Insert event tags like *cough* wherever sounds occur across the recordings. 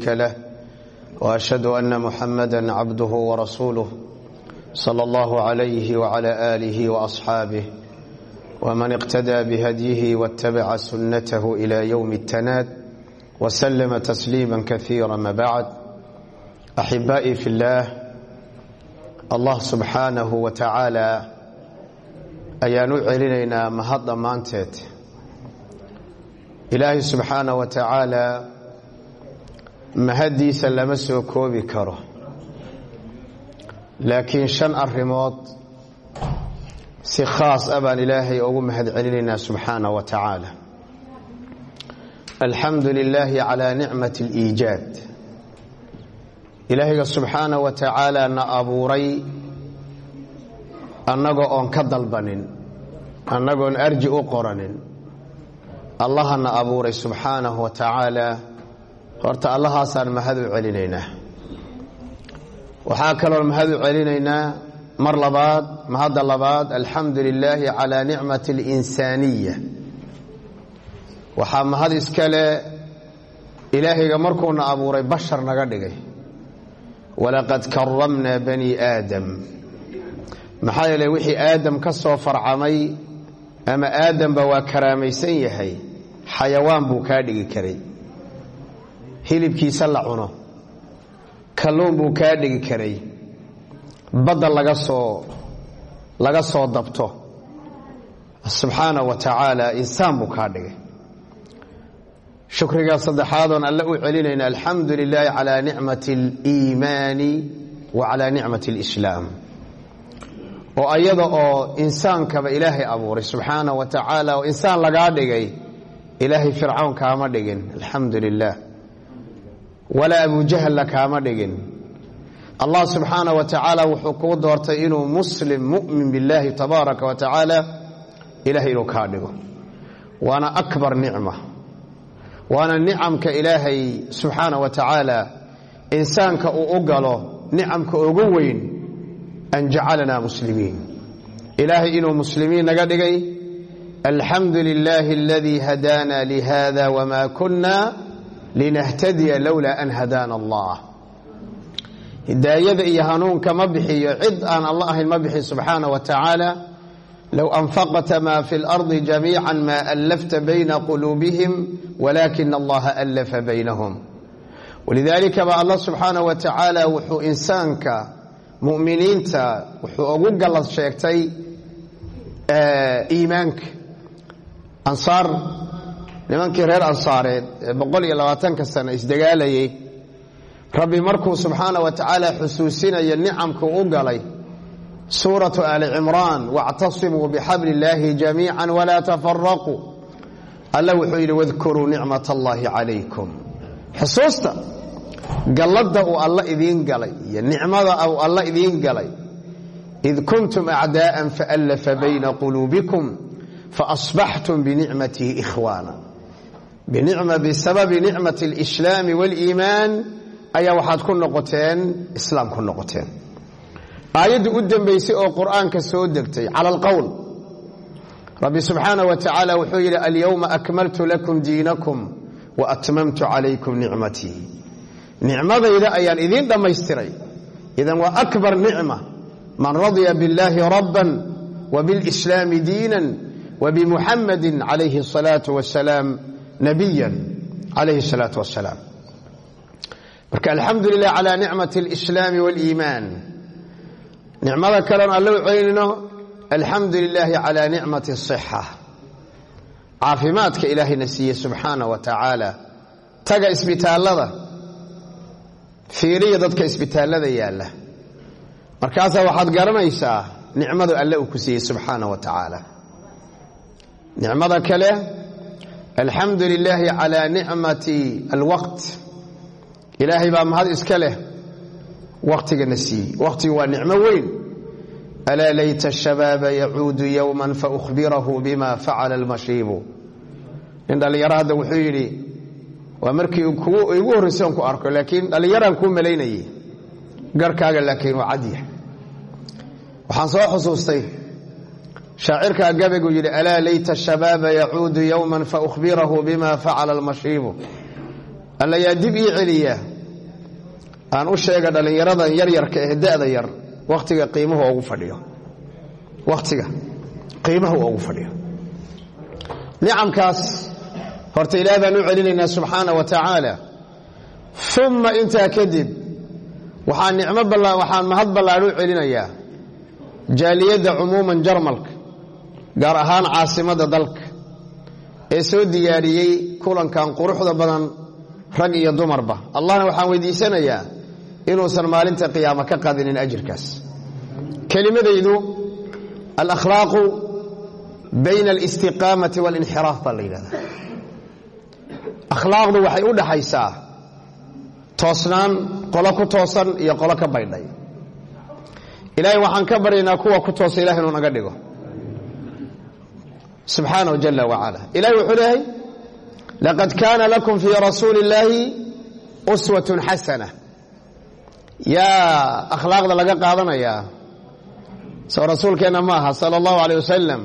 شريك له وأشهد أن محمدا عبده ورسوله صلى الله عليه وعلى آله وأصحابه ومن اقتدى بهديه واتبع سنته إلى يوم التناد وسلم تسليما كثيرا ما بعد أحبائي في الله allah subxaanahu wa tacaalaa ayaan u celinaynaa mahad dhammaanteed ilaahay subxaanahu wa tacaalaa mahaddiisa lama soo koobi karo. Laakiin shan arrimood si khaas ah baan ilaahay ugu mahad celinaynaa subxaanahu wa tacaala. Alxamdu lilaahi calaa nicmati aliijaad. Ilaahayga subxaanahu wa tacaala na abuuray annagoo oon ka dalbanin annagoon arji u qoranin. Allaha na abuuray subxaanahu wa tacaala horta allahaasaan mahad u celinaynaa. Waxaa kaloon mahad u celinaynaa mar labaad mahadda labaad alxamdu lilaahi calaa nicmati alinsaaniya waxaa mahad iskale ilaahayga markuuna abuuray bashar naga dhigay. Walaqad karamnaa bani aadam. Maxaa yeeley wixii aadam ka soo farcamay ama aadamba waa karaamaysan yahay xayawaan buu kaa dhigi karay hilibkiisa la cuno. Kalluun buu kaa dhigi karay. Badda laga soo laga soo dabto. Subxaana wa tacaala insaan buu kaa dhigay. Shukrigaa saddexaadoon alle u celinayna alxamdu lilaahi calaa nicmati aliimaani wa calaa nicmati alislaam oo ayada oo insaankaba ilaahay abuuray subxaana wa tacaala oo insaan lagaa dhigay ilaahay fircawn kaama dhigin alxamdu lilah walaa abujahalla kaama dhigin. Allah subxaana wa tacaala wuxuu kuu doortay inuu muslim mu'min billaahi tabaaraka wa tacaala ilahay inuu kaa dhigo. Waana akbar nicma waana nicamka ilaahay subxaana wa tacaala insaanka uu u galo nicamka ugu weyn an jacalanaa muslimiin. Ilaahay inuu muslimiin naga dhigay alxamdu lilaahi aladii hadaana lihada wma kuna linahtadiya lowlaa an hadaana allah hidaayada iyo hanuunka ma bixiyo cid aan alla ahayn ma bixin subxaana wa tacaala low anfaqta ma fi اlarضi jamiica ma alafta bayna quluubihim walaakina allaha alafa baynahum walidaalika ba allah subxaanah wa tacaala wuxuu insaanka muminiinta wuxuu ugu gallad sheegtay iimaanka ansaar nimankii reer ansaareed ee boqol iyo labaatanka sano isdagaalayay rabbi markuu subxaana wa tacaala xusuusinayo nicamku u galay suuratu ali cimraan wاctasimuu bixabli اllaahi jamiica walaa tafaraquu alla wuxuu yidhi wadkuruu nicmat allahi calaykum. Xusuusta galladda uu alla idiin galay iyo nicmada uu alla idiin galay id kuntum acdaa'an faallafa bayna quluubikum faasbaxtum binicmatihi ikhwaana bisababi nicmati اlislaami wاliimaan ayaa waxaad ku noqoteen islaam ku noqoteen aayadda u dambaysay oo qur'aanka soo degtay cala alqowl rabbi subxaana wa tacaala wuxuu yidhi alyowma akmaltu lakum diinakum wa atmamtu calaykum nicmatii nicmadayda ayaan idiin dhammaystiray idan waa akbar nicma man radya biاllaahi rabban wa biاlislaami diinan wa bimuxamadi calayhi الsalaatu wasalaam nabiyan calayhi الsalaatu wasalaam marka alxamdu lilah cala nicmati اlislaami wاliimaan nicmada kaleon alle u celinayno alxamdu lilaahi calaa nicmati asixa caafimaadka ilaahayna siiye subxaana wa tacaala taga isbitaallada fiiriya dadka isbitaallada yaalla markaasaa waxaad garanaysaa nicmadu alle uu ku siiyey subxaana wa tacaala nicmada kale alxamdu lilaahi calaa nicmati alwaqt. Ilaahay baa mahad iska leh. Wakhtigana siiyey. Wakhtigu waa nicmo weyn. Alaa layta shabaaba yacuudu yowma faأhbirahu bima facala اlmashiibu nin dhallinyaro hadda wuxuu yidhi waa markii igu horraysa on ku arko laakiin dhallinyaraan kuu malaynayay garhkaaga laakiin waa cadyahay waxaan soo xusuustay shaacirkaa gabaygu yidhi alaa layta shabaaba yacuudu yowma faأhbirahu bima facala اlmashiibu alla yaa dib ii celiya aan u sheega dhallinyaradan yaryarka ee da'da yar wakhtiga qiimuhu ugu fadhiyo. Wakhtiga qiimahu ugu fadhiyo. Nicamkaas horta ilaah baan u celinaynaa subxaana wa tacaala uma intaa kadib waxaan nicmo waxaan mahad ballaadh u celinayaa jaaliyadda cumuuman jarmalka gaar ahaan caasimadda dalka ee soo diyaariyey kulankan quruxda badan rag iyo dumarba. Allahna waxaan weydiisanayaa inuusan maalinta qiyaama ka qadinin ajirkaas. Kelimadaydu alakhlaaqu bayna alistiqaamati waاlinxiraaf baa la yidhahdaa. Akhlaaqdu waxay u dhaxaysaa toosnaan qolo ku toosan iyo qolo ka baydhay. Ilaahay waxaan ka baryaynaa kuwa ku toosa ilahay inuu naga dhigo subxaanahu jala wacala ilahay wuxuu leeyahay laqad kaana lakum fii rasuuli اllaahi uswatun xasana yaa akhlaaqda laga qaadanayaa soo rasuulkeenna ma aha sala allahu aleyh wasalam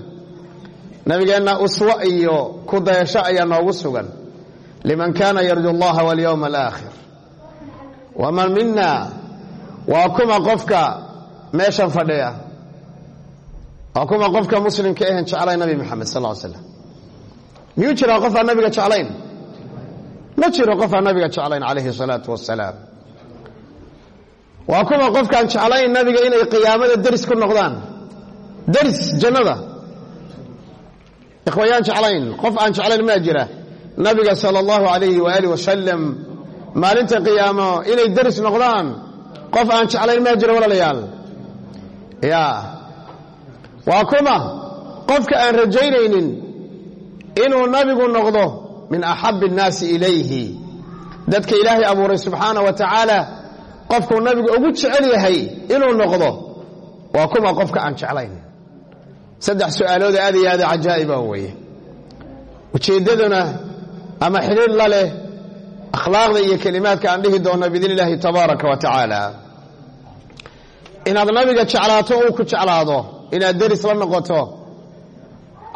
nabigeenna uswo iyo ku dayasho ayaa noogu sugan. Liman kaana yarju allaha walyowma alaakhir waman mina waa kuma qofka meeshan fadhiya waa kuma qofka muslimka ahen jeclay nabi moxamed sal slam miyuu jiraa qof aan nabiga jeclayn? Ma jiro qof aan nabiga jeclayn calayhi salaatu wasalaam waa kuma qofkaan jeclayn nabiga inay qiyaamada deris ku noqdaan? Deris jannada. Ikhwayaan jeclayn. Qof aan jeclayn maa jira. Nabiga sala allahu alayhi waaalih wasalam maalinta qiyaamo inay deris noqdaan qof aan jeclayn maa jira walaalayaal. Ya waa kuma qofka aan rajaynaynin inuu nabigu noqdo min axabi اnnaasi ilayhi. Dadka ilaahay abuuray subxaana wa tacaala qofkuu nabigu ugu jecel yahay inuu noqdo waa kuma qofka aan jeclayn. Saddex su'aalooda aad iyo aada cajaa'iba weeye. Ujeeddaduna ama xidhiir la leh akhlaaqda iyo kelimaadka aan dhihi doonno biidn illaahi tabaaraka wa tacaala. Inaad nabiga jeclaato uu ku jeclaado inaad deris la noqoto.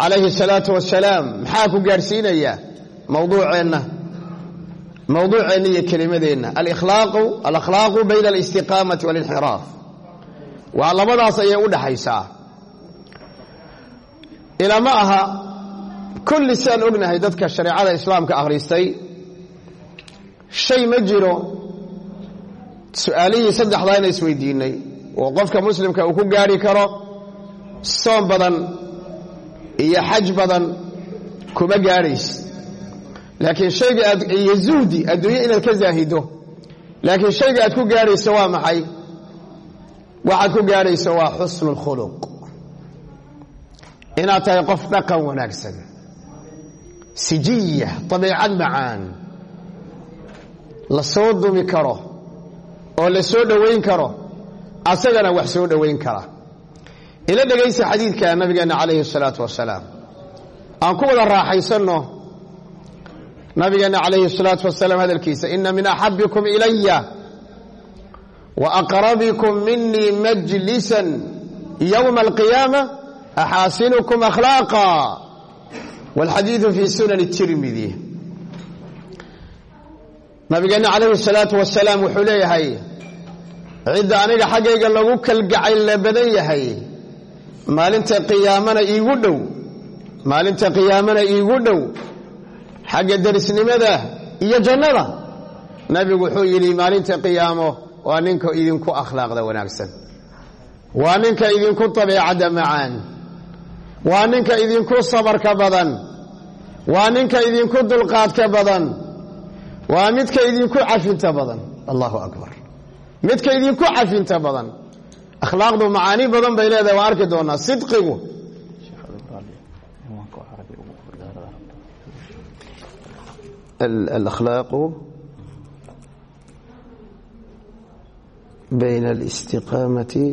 Calayhi asalaatu wasalaam maxaa ku gaadhsiinaya? Mawduuceenna. Mawduuceenna iyo kelimadeenna alakhlaaqu bayna alistiqaamati walinxiraaf. Waa labadaas ayay u dhexaysaa ilama aha kulli si aan ognahay dadka shareecada islaamka akhriistay shay ma jiro. Su'aalihii saddexdaa ina isweydiinnay oo qofka muslimka uu ku gaari karo soom badan iyo xaj badan kuma gaadhays laakiin shayga aad iyo zuhdi adduunye inaad ka zaahido laakiin shayga aad ku gaadhayso waa maxay? Waxaad ku gaadhayso waa xusnu اlkhuluq inaad tahay qof dhaqan wanaagsan sijiya dabeicad macaan la soo dumi karo oo la soo dhowayn karo asagana wax soo dhowayn kara ila dhegaysa xadiidka nabigeenna calayhi salaatu wasalaam. Aan ku wada raaxaysanno nabigeenna calayhi salaatu wasalaam hadalkiisa ina min axabikum ilaya wa aqrabikum minii majlisan yowma alqiyaama axaasinukum akhlaaqa. Walxadiidu fii sunani tirmidi nabigeenna calayhi salaatu wasalaam wuxuu leeyahay cidda aniga xaggayga lagu kalgacaylla badan yahay maalinta qiyaamana iigu dhow maalinta qiyaamana iigu dhow xagga derisnimada iyo jannada. Nabigu wuxuu yidhi maalinta qiyaamo waa ninka idinku akhlaaqda wanaagsan. Waa ninka idinku dabeecadda macaan. Waa ninka idinku sabarka badan. Waa ninka idinku dulqaadka badan. Waa midka idinku cafinta badan. Allahu akbar. Midka idinku cafinta badan akhlaaqdu macaani badan bay leedahay waan arki doonaa. Sidqigu. Alakhlaaqu bayna alistiqaamati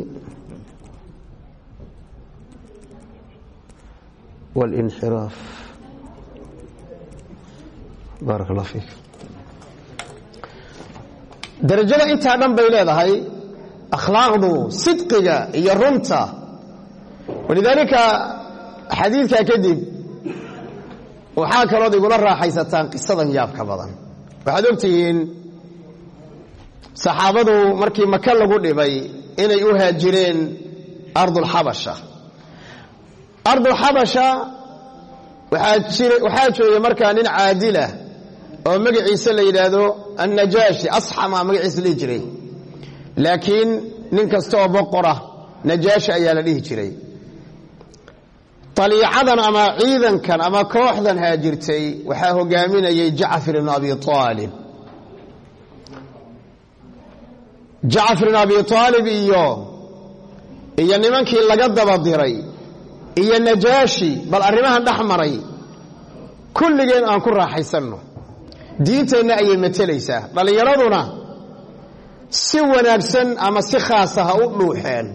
waاlinxiraaf baarak allah fiik. Darajada intaa dhan bay leedahay akhlaaqdu sidqiga iyo runta. Walidaalika xadiidkaa kadib waxaa kalood igula raaxaysataan qisadan yaabka badan. Waxaad ogtihiin saxaabadu markii maka lagu dhibay inay u haajireen ardulxabasha ardulxabasha waxaa joogay markaa nin caadilah oo magaciisa la yidhaahdo annajaashi asxama magaciisa lihi jiray laakiin nin kasta oo boqora najaashi ayaa la dhihi jiray. Aliicadan ama ciidankan ama kooxdan haajirtay waxaa hogaaminayay jacfar ibn abi aalib jacfar ibn abi aalib iyo iyo nimankii laga daba diray iyo najaashi bal arrimahan dhex maray kulligeen aan ku raaxaysanno. Diinteenna ayay matelaysaa dhallinyaraduna si wanaagsan ama si khaasa ha u dhuuxeen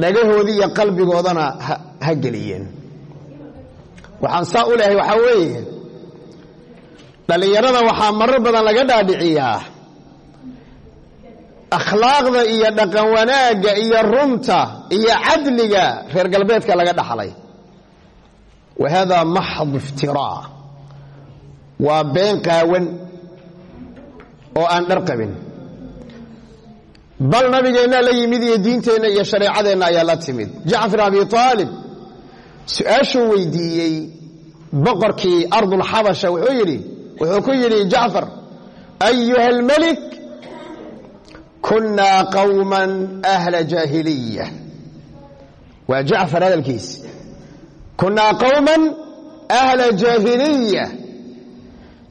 dhagahoodii iyo qalbigoodana ha geliyeen. Waxaan saa u lehay waxaa weeye dhallinyarada waxaa marar badan laga dhaadhiciyaa akhlaaqda iyo dhaqan wanaagga iyo runta iyo cadliga reer galbeedka laga dhaxlay. Wa maxd iftiraa. Waa been qaawan oo aan dhar qabin bal nabigeennaa la yimid iyo diinteenna iyo shareecadeenna ayaa la timid. Jacfar abi aalib su'aashuu weydiiyey boqorkii ardulxabasha wuxuu yidhi wuxuu ku yidhi jacfar ayuha almelik kunaa qowma ahla jaahiliya. Waa jacfar hadalkiis. Kunaa qowman ahla jaahiliya.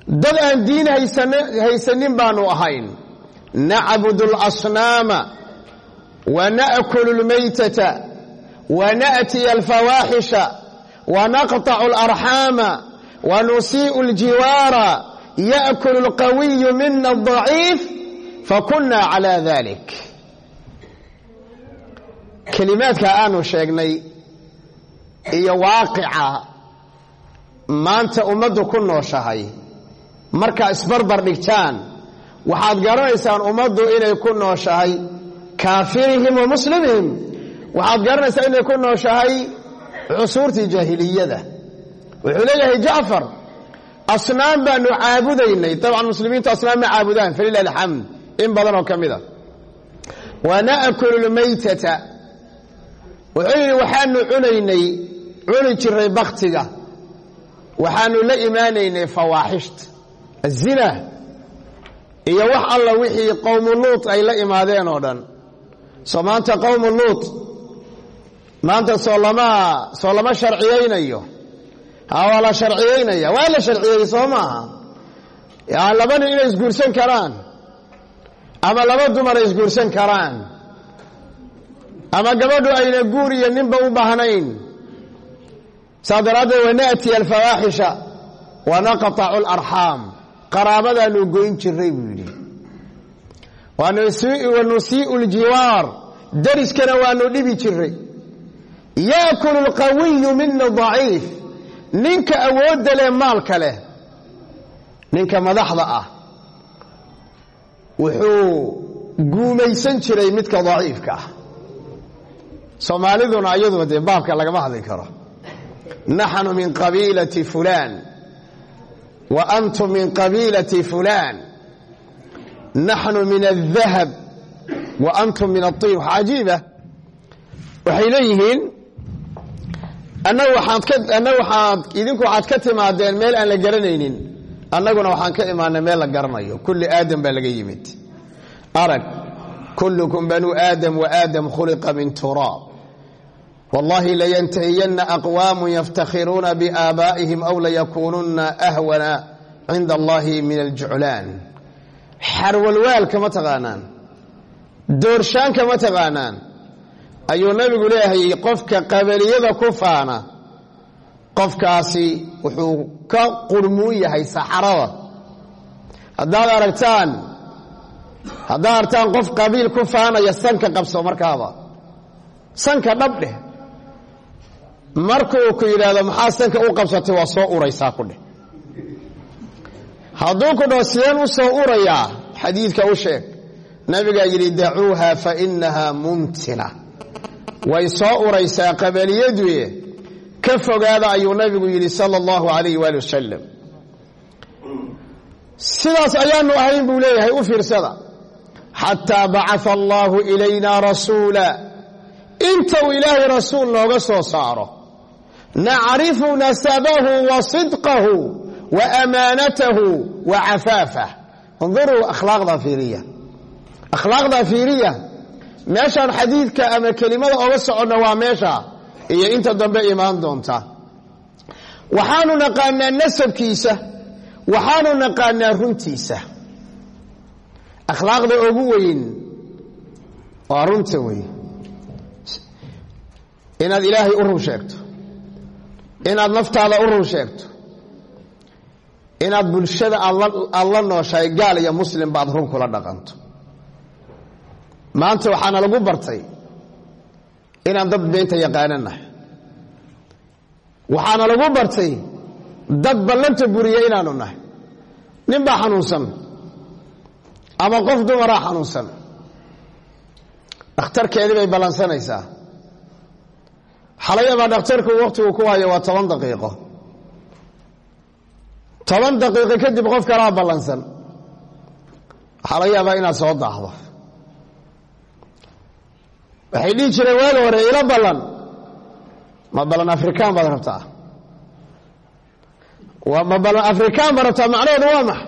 Dad aan diin haysanin baanu ahayn nacbud اlasnaama wana'kulu اlmaytata wana'tiya alfawaaxisha wanaqطacu اlarxaama wanusiiءu اljiwaara ya'kulu اlqawiyu mina الضaciif fakuna calى dalik kelimaadka aanu sheegnay iyo waaqica maanta ummaddu ku nooshahay markaa isbarbar dhigtaan waxaad garanaysaan ummaddu inay ku nooshahay kaafirihim wa muslimihim. Waxaad garanaysaa inay ku nooshahay cusuurtii jaahiliyada. Wuxuu leeyahay jacfar asnaam baanu caabudaynay. Dabcan muslimiintu asnaam ma caabudaan falilah alxamd in badan oo ka mid a wa na'kulu lmaytata wuxuu yidhi waxaanu cunaynay cuni jiray baktiga waxaanu la imaanaynay fawaaxishta azina iyo wax alla wixii qowmu luut ay la imaadeen oo dhan. Soo maanta qowmu luut maanta soo lama soo lama sharciyaynayo. Ha waa la sharciyaynaya waa la sharciyey soo maaha laba nin inay isguursan karaan. Ama laba dumar isguursan karaan. Ama gabadhu ayna guur iyo ninba u baahnayn. Saa daraaddeed wana'tiya alfawaaxisha wanaqطacu اlarxaam qaraabadaanu goyn jiray buu yidhi. Wanusii'u ljiwaar dariskana waanu dhibi jiray yaakulu اlqawiyu mina daciif ninka awoodda leh maalka leh ninka madaxda ah wuxuu guumaysan jiray midka daciifka ah. Soomaaliduna iyaduna dee baabka lagama hadli karo. Naxnu min qabiilati fulaan antum min qabiilati fulaan naxnu min aldahab wa antum min wax cajiiba waxay leeyihiin idinku waxaad ka timaadeen meel aan la garanaynin annaguna waxaan ka imaanay meel la garanayo kulli aadam baa laga yimid arag kullukum banuu aadam wa aadam khuliqa min turaab wallahi layantahiyanna aqwaamu yaftakhiruuna biaabaa'ihim aw layakuununna ahwana cinda allahi min aljuclaan xarwalwaalka ma taqaanaan. Doorshaanka ma taqaanaan. Ayuu nabigu leeyahay qofka qabaliyada ku faana qofkaasi wuxuu ka qurmuun yahay saxarada. Haddaad aragtaan haddaad aragtaan qof qabiil ku faanaya sanka qabso markaaba sanka dhabdheh markuu ku yidhaahdo maxaa sanka u qabsatay? Waa soo uraysaa ku dheh. Hadduu ku dhaho sideen u soo urayaa? Xadiidka u sheeg. Nabigaa yidhi dacuuha fa inaha muntina way soo uraysaa qabaliyadue ka fogaada ayuu nabigu yidhi sala allahu alayh waali wasalam sidaas ayaanu ahayn buu leeyahay u fiirsada. Xataa bacaa allaahu ilayna rasuula. Inta uu ilaahay rasuul nooga soo saaro nacrifu nasabahu wa sidqahu wa amaanatahu wa cafaafah induruu akhlaaqda fiiriya akhlaaqda fiiriya meeshaan xadiidka ama kelimada oga soconna waa meesha iyo inta dambe imaan doonta waxaanu naqaanaa nasabkiisa waxaanu naqaanaa runtiisa akhlaaqda ugu weyn waa inaad naftaada u run sheegto inaad bulshada aad la nooshahay gaal iyo muslim baad run kula dhaqanto. Maanta waxaana lagu bartay inaan dad beenta yaqaananahay waxaana lagu bartay dad ballanta buriya inaanu nahay. Nin baa xanuunsan ama qof dumaraa xanuunsan. Dhakhtarkeedii bay ballansanaysaa xalayabaa dhakhtarku wakhtigu ku hayo waa toban daqiiqo. Toban daqiiqo kadib qof kalaa ballansan. Waxaa inaad soo daahdo. Waxay dhihi jireen waagi hore ila ballan. Ma ballan afrikaan baad rabtaa? Ma ballan afrikaan baad rabtaa? Macnaheedu waa max.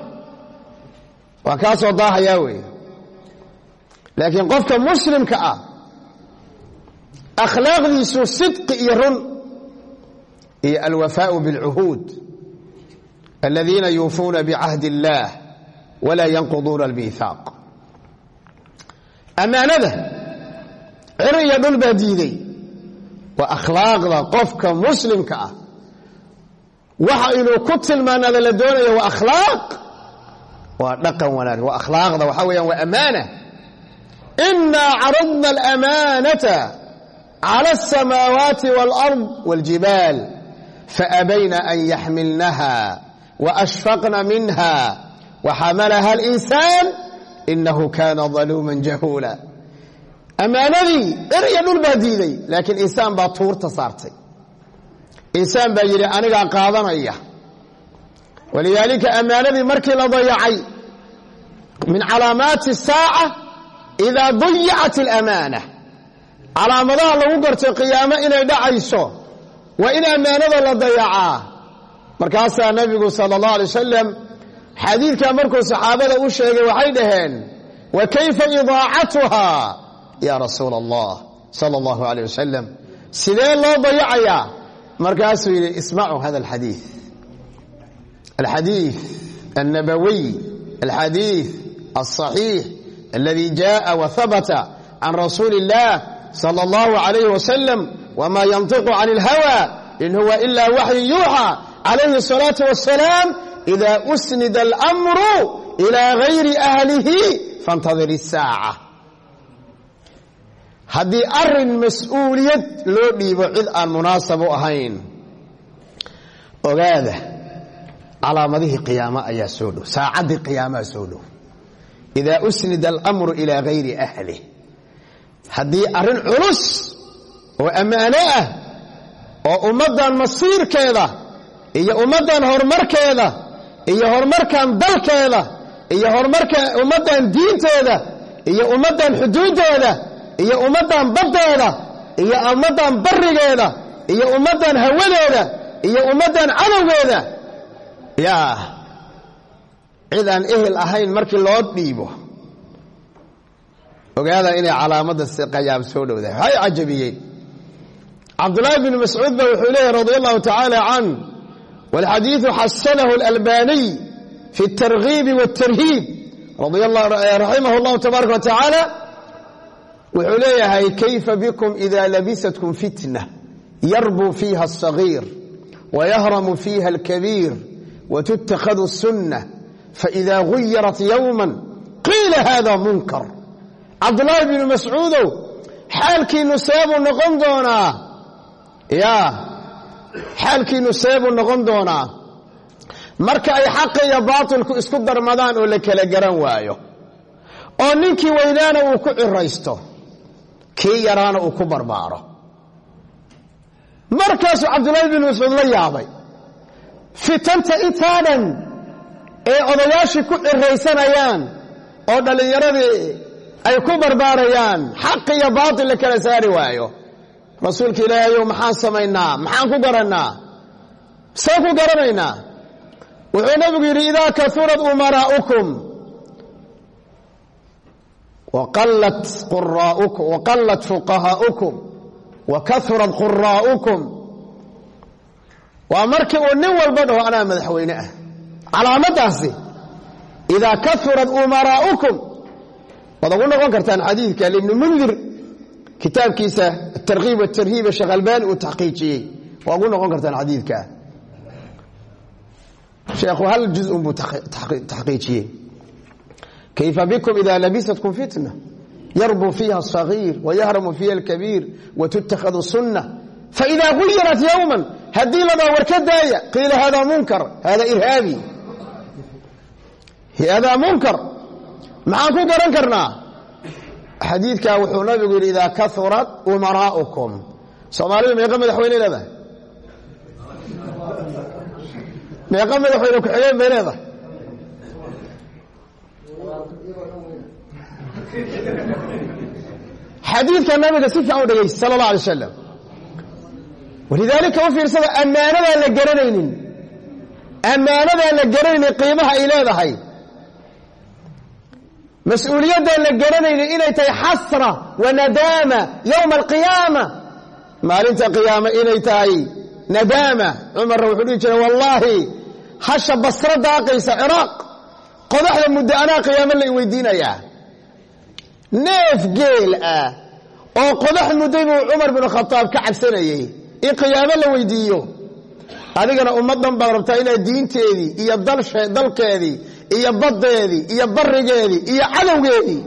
Waa kaa daahayaa weeye. Laakiin qofka muslimka ah akhlaaqdiisu sidqi iyo run. Iyo alwafaau biاlcuhuud aladiina yuufuuna bicahdi اllaah walaa yanquduuna almiihaaq ammaanada cir iyo diiday waa akhlaaqda qofka muslimka ah. Waxa inuu ku tilmaanada la doonayo waa akhlaaq. Waa dhaqan wanaag waa akhlaaqda waxaa weeyaan waa amaana inaa caradna alamaanata cala alsamaawaati wاlard wاljibaal faabayna an yaxmilnaha waashfaqna minha waxamalaha alinsaan inahu kana daluuma jahuula ammaanadii cir iyo dhul baa diiday laakiin insaan baa tuurta saartay insaan baa yidhi anigaa qaadanaya walidaalika ammaanadii markii la dayacay min calaamaati saaca idaa dayacat alamaana calaamadaha lagu gartay qiyaamo inay dhacayso waa in ammaanada la dayacaa markaasaa nebigu sala allah alay wasalam xadiidkaa markuu saxaabada u sheegay waxay dhaheen wa kayfa idaacatuha ya rasuul allah sala allahu alayh wasalam sidee loo dayacayaa markaasuu yidhi ismacuu hada alxadiid alxadiid alnabawiy alxadiid alصaxiix aladi jaءa wahabata can rasuuli اllah sala allahu calayhi wasalam wamaa yantiqu cani alhawa in huwa ilaa waxyun yuuxaa calayhi asalaatu wassalaam idaa usnida alamru ilaa gayri ahlihi fantadir isaaca haddii arrin mas'uuliyad loo dhiibo cid aan munaasab u ahayn ogaada calaamadihii qiyaama ayaa soo dhow saacaddii qiyaamaa soo dhow. Idaa usnida alamru ilaa hayri ahlih haddii arrin culus oo ammaano ah oo ummaddan masiirkeeda iyo ummaddan horumarkeeda iyo horumarkan dalkeeda iyo horumarka ummaddan diinteeda iyo ummaddan xuduuddeeda iyo ummaddan baddeeda iyo ummaddan barrigeeda iyo ummaddan hawadeeda iyo ummaddan cadowgeeda yaa cid aan ehel ahayn markii loo dhiibo ogaada inay calaamadda si qayaam soo dhowdahay waxay cajabiyeen cabdullaahi bn mascuud ba wuxuu leeyahy radi allahu tacaala can walxadiidu xasanahu اlalbaniy fi اtargiibi wاtarhiib raximah اllahu tabaaraka wa tacaala wuxuu leeyahay kayfa bikum ida labisatkum fitna yarbu fiiha الصagiir wayahramu fiiha اlkabiir wتتkhذu السuنة faإida غuyirat yوما qiila hada munkar cabdulaahi binu mascuudow xaalkiinnu seebuu noqon doonaa yaa xaalkiinnu seebuu noqon doonaa marka ay xaqa iyo baatilku isku darmadaan oo la kala garan waayo. Oo ninkii weynaana uu ku ciraysto kii yaraana uu ku barbaaro. Markaasuu cabdullaahi binu mascuud la yaabay fitanta intaa dhan ee odayaashii ku ciraysanayaan oo dhallinyaradii ay ku barbaarayaan xaq iyo baatil la kala saari waayo. Rasuulka ilaahayow maxaan samaynaa? Maxaan ku garannaa? See ku garanaynaa. Wuxuu nabigu yidhi idaa kaurad umaraa'ukum waqallat fuqahaa'ukum wa quraa'ukum waa markii uu nin walba dhaho anaa madaxweyne ah. Calaamaddaasi idaa kaurad umaraa'ukum waad ugu noqon kartaan xadiidka libni mundir kitaabkiisa atarkiib watarhiib sheekh uu taxqiijiyey waa ugu noqon kartaan xadiidka. Sheekhu hal juzun buu taxqiijiyey kayfa bikum ida labisatkum fitna? Yarbu fiiha asagiir wayahramu fiiha alkabiir watuttakhadu sunna faida guyirat yowma haddii ladaa war daaya qiila hada munkar hada irhaabi. Hada munkar maxaan ku garan karnaa? Xadiidkaa wuxuu nabigu yidhi idaa kaurat umaraa'ukum soomaalida meeqa madaxweyne leedahay? Meeqa madaxweyne ku-xigeen bay leedahay? Xadiidka nabiga si fiican u dhegaysa sala allah alay wasalam walidaalika u fiirsada ammaanadaan la garanaynin ammaanadaan la garanaynin qiimaha ay leedahay mas'uuliyadaan la garanaynin inay tahay xasra wa nadaama yowma alqiyaama. Maalinta qiyaama inay tahay nadaama. Cumarna wuxuu dhihi jiray wallaahi hasha basro daaqaysa ciraaq. Qodaxda muddo anaa qiyaamo la weydiinayaa neef geel ah oo qodax mudday buu cumar binu khataab ka cabsanayey in qiyaamo la weydiiyo adigana ummaddan baad rabtaa inaad diinteedii iyo dalkeedii iyo baddeedii iyo barigeedii iyo cadowgeedii.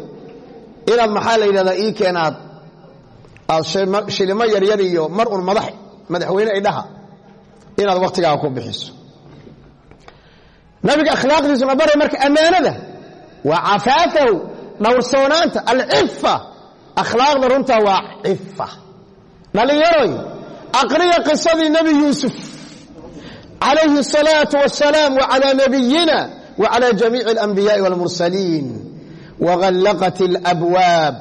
Inaad maxaa la yidhahdaa ii keenaad aad? Shilimo yaryar iyo mar un madax madaxweyne idhaha inaad wakhtigaaga ku bixiso. Nabiga akhlaaqdiisuna baray marka ammaanada waa cafaafahu dhowrsoonaanta alcifa. Akhlaaqda runtaa waa cifa. Dhallinyaroy aqriya qisadii nebi yuusuf calayhi الsalaaةu wasalaam wcalى nabiyina wclى jamiic اlanbiyaءi wاlmursaliin wغallaqat اlabwaab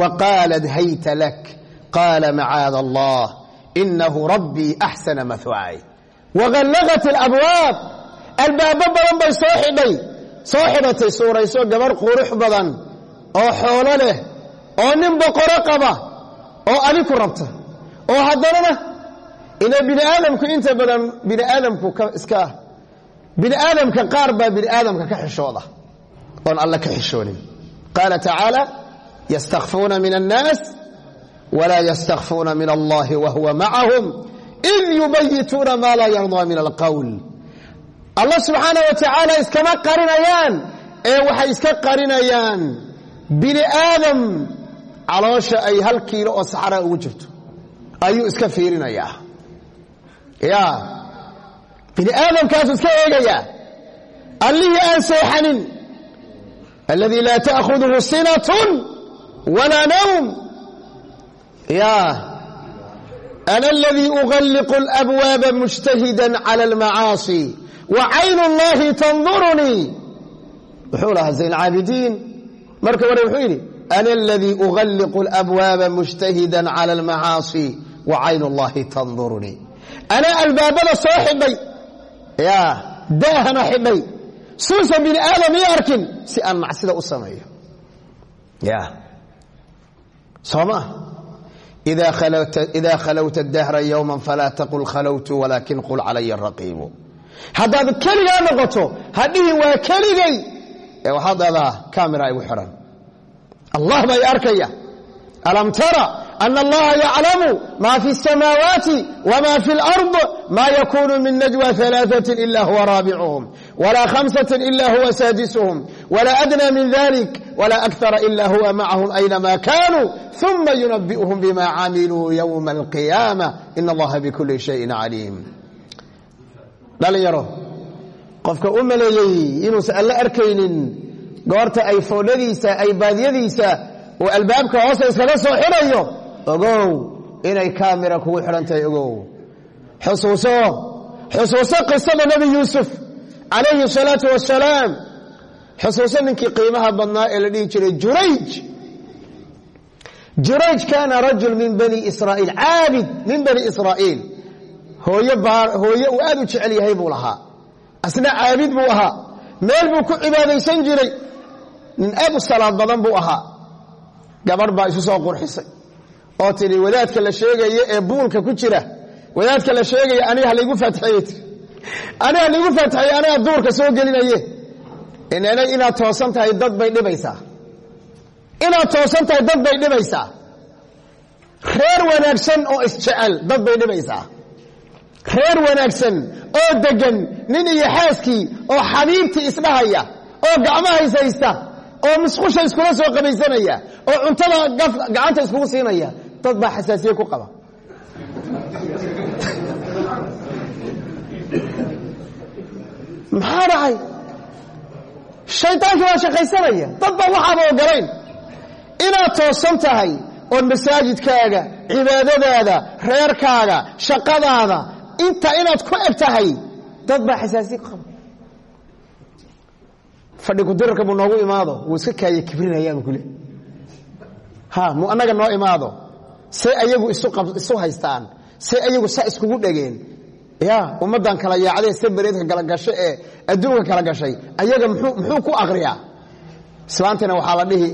waqaalat hayta lak qaala macaada allah inahu rabbii axsana mahwaay wغallaqat اlabwaab albaabo badan bay soo xidhay soo xidhatay suurayso gabarh qurux badan oo xoolo leh oo nin boqoro qaba oo adiku rabta oo haddanana ina bini aadamku inta badan bini aadamku iska bini aadamka qaar baa bini aadamka ka xishooda. Oon alla ka xishoonin. Qaala tacaala yastakfuuna min annaas walaa yastakfuuna min allahi wahuwa macahum id yubayituuna maa laa yardaa min alqowl allah subxaana wa iskama qarinayaan ee waxay iska qarinayaan bini aadam caloosha ay hal kiilo oo saxraa ugu jirto. Ayuu iska fiirinayaa ya. Bini aadamkaasu iska eegayaa allihii aan seexanin alladii laa ta'khuduhu sinatun walaa nawm. Ya. Ana aladii ugalliqu alabwaaba mujtahida cala almacaasi wa caynu اllahi tandurunii wuxuu lahaa zayn caabidiin marka hore wuxuu yidhi ana aladii ugalliqu alabwaaba mujtahida cala almacaasi wa caynu اllahi tandurunii anaa albaabada soo xidhay. Daahana xidhay. Suusan bini aadam ii arkin si aan macsida u sameeyo. Soo ma إida khalwta dahra ywma falaa taqul khalwtu walaakin qul calaya raqiibu. Haddaad keligaa noqoto hadhihin waa keligay. Ee waxaad dhahdaa kamera igu xihan allah baa arkaya. Alam tara أن الlaha yعlaم ma في السmاawaaت وma في الأرض ma ykun min نجوى ثaلاثة إلا huوa rاaبعهم ولا خمسة إلا huوa ساaدسهم ولا أdنى min ذلك ولا أكثر إلا huوa معهم أينma كانوا ثuma ينبئهم بma عamilوا يوم القيامة إن الlaha بكuلi شhيء عليم dhalinyaro qofka u maleeyey inuusan alle arkaynin goorta ay foodhadiisa ay baadyadiisa uu albaabka hoosta iskaga soo xidhayo ogow inay kaamira kugu xidhan tahay ogow. Xusuuso xusuuso qisada nebi yuusuf calayhi الsalaatu wasalaam xusuuso ninkii qiimaha badnaa ee la dhihi jiray jurayj. Jurayj kaana rajul min bani israa'iil caabid min bani israa'iil. Hooye uu aad u jecel yahay buu lahaa. Asna caabid buu ahaa. Meel buu ku cibaadaysan jiray. Nin aad u salaad badan buu ahaa. Gabarh baa isu soo qurxisay oo tidhi wadaadka la sheegaya ee buulka ku jira wadaadka la sheegaya aniga halaygu faatixeeye tii aniga halaygu faatixeeye aniga duurka soo gelinaye. Inanay inaad toosan tahay dad bay dhibaysaa. Inaad toosan tahay dad bay dhibaysaa. Reer wanaagsan oo isjecel dad bay dhibaysaa. Reer wanaagsan oo degan nin iyo xaaskii oo xabiibtii isdhahaya oo gacmaha ishaysta oo musqusha iskula soo qabaysanaya oo cuntada gacanta iskugu siinaya dad baa xasaasiye ku qaba. Maxaa dhacay shaydaankii waa shaqaysanaya. Dad baa waxaaba ogolayn inaad toosan tahay oon masaajidkaaga cibaadadaada reerkaaga shaqadaada inta inaad ku eg tahay dad baa xasaasiye ku qaba. Fadhi kudirarka buu noogu imaado wuu iska kaaya kibrinayaaba kule. Ha mu annaga noo imaado say ayagu isu haystaan. Say ayagu saa iskugu dhegeen. Ya ummaddan kala yaacdee sabareedka kala gasho ee adduunka kala gashay ayaga muxuu ku akriyaa islaantina waxaa la dhihi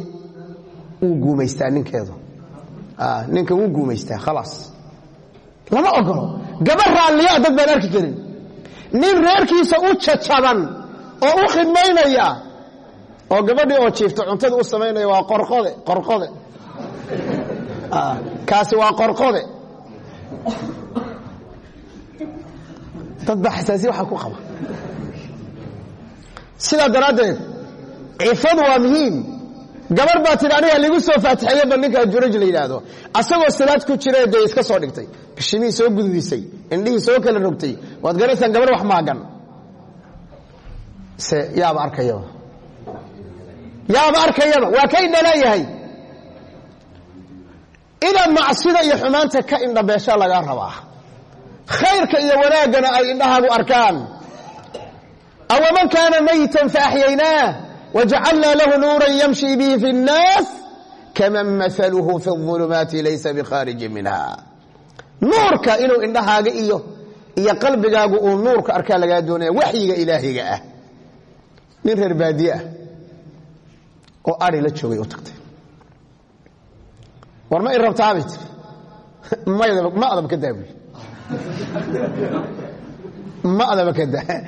wuu guumaystaa ninkeedu. Ninka wuu guumaystaa khalaas lama ogolo. Gabar raalliyaa dad baan arki karin. Nin reerkiisa u jajaban oo u khidmaynaya oo gabadhii oo jiifta cuntada u samaynaya waa qorqode qorqode kaasi waa qorqode. Dad baa xasaasiye ku qaba. Sidaa daraaddeed cifadu waa muhiim. Gabar baa tidhi aniga ligu soo faatixeeye ba ninkaa juraj la yidhaahdo. Asagoo salaad ku jira dee iska soo dhigtay. Gashimihii soo gududisay indhihii soo kala rogtay. Waad garanaysaan gabar wax maagan. Se yaaba arkayaba. Yaaba arkayaba waa ka indhaleeyahay inaad macsida iyo xumaanta ka indhabeesha lagaa rabaa khayrka iyo wanaaggana ay indhahaagu arkaan awaman kaana maytan faaxyaynaah wajacalnaa lahu nuuran yamshi bihi fi اnnaas kaman maaluhu fi اظulumaati laysa bikhaariji minha nuurka inuu indhahaaga iyo iyo qalbigaagu uu nuurka arkaa lagaa doonaya waxyiga ilaahiga ah nin reer baadiye ah oo ari la joogay u tagtay war ma i rabtaabay tir *laughs* ma adab ka daa ma adaba ka daa.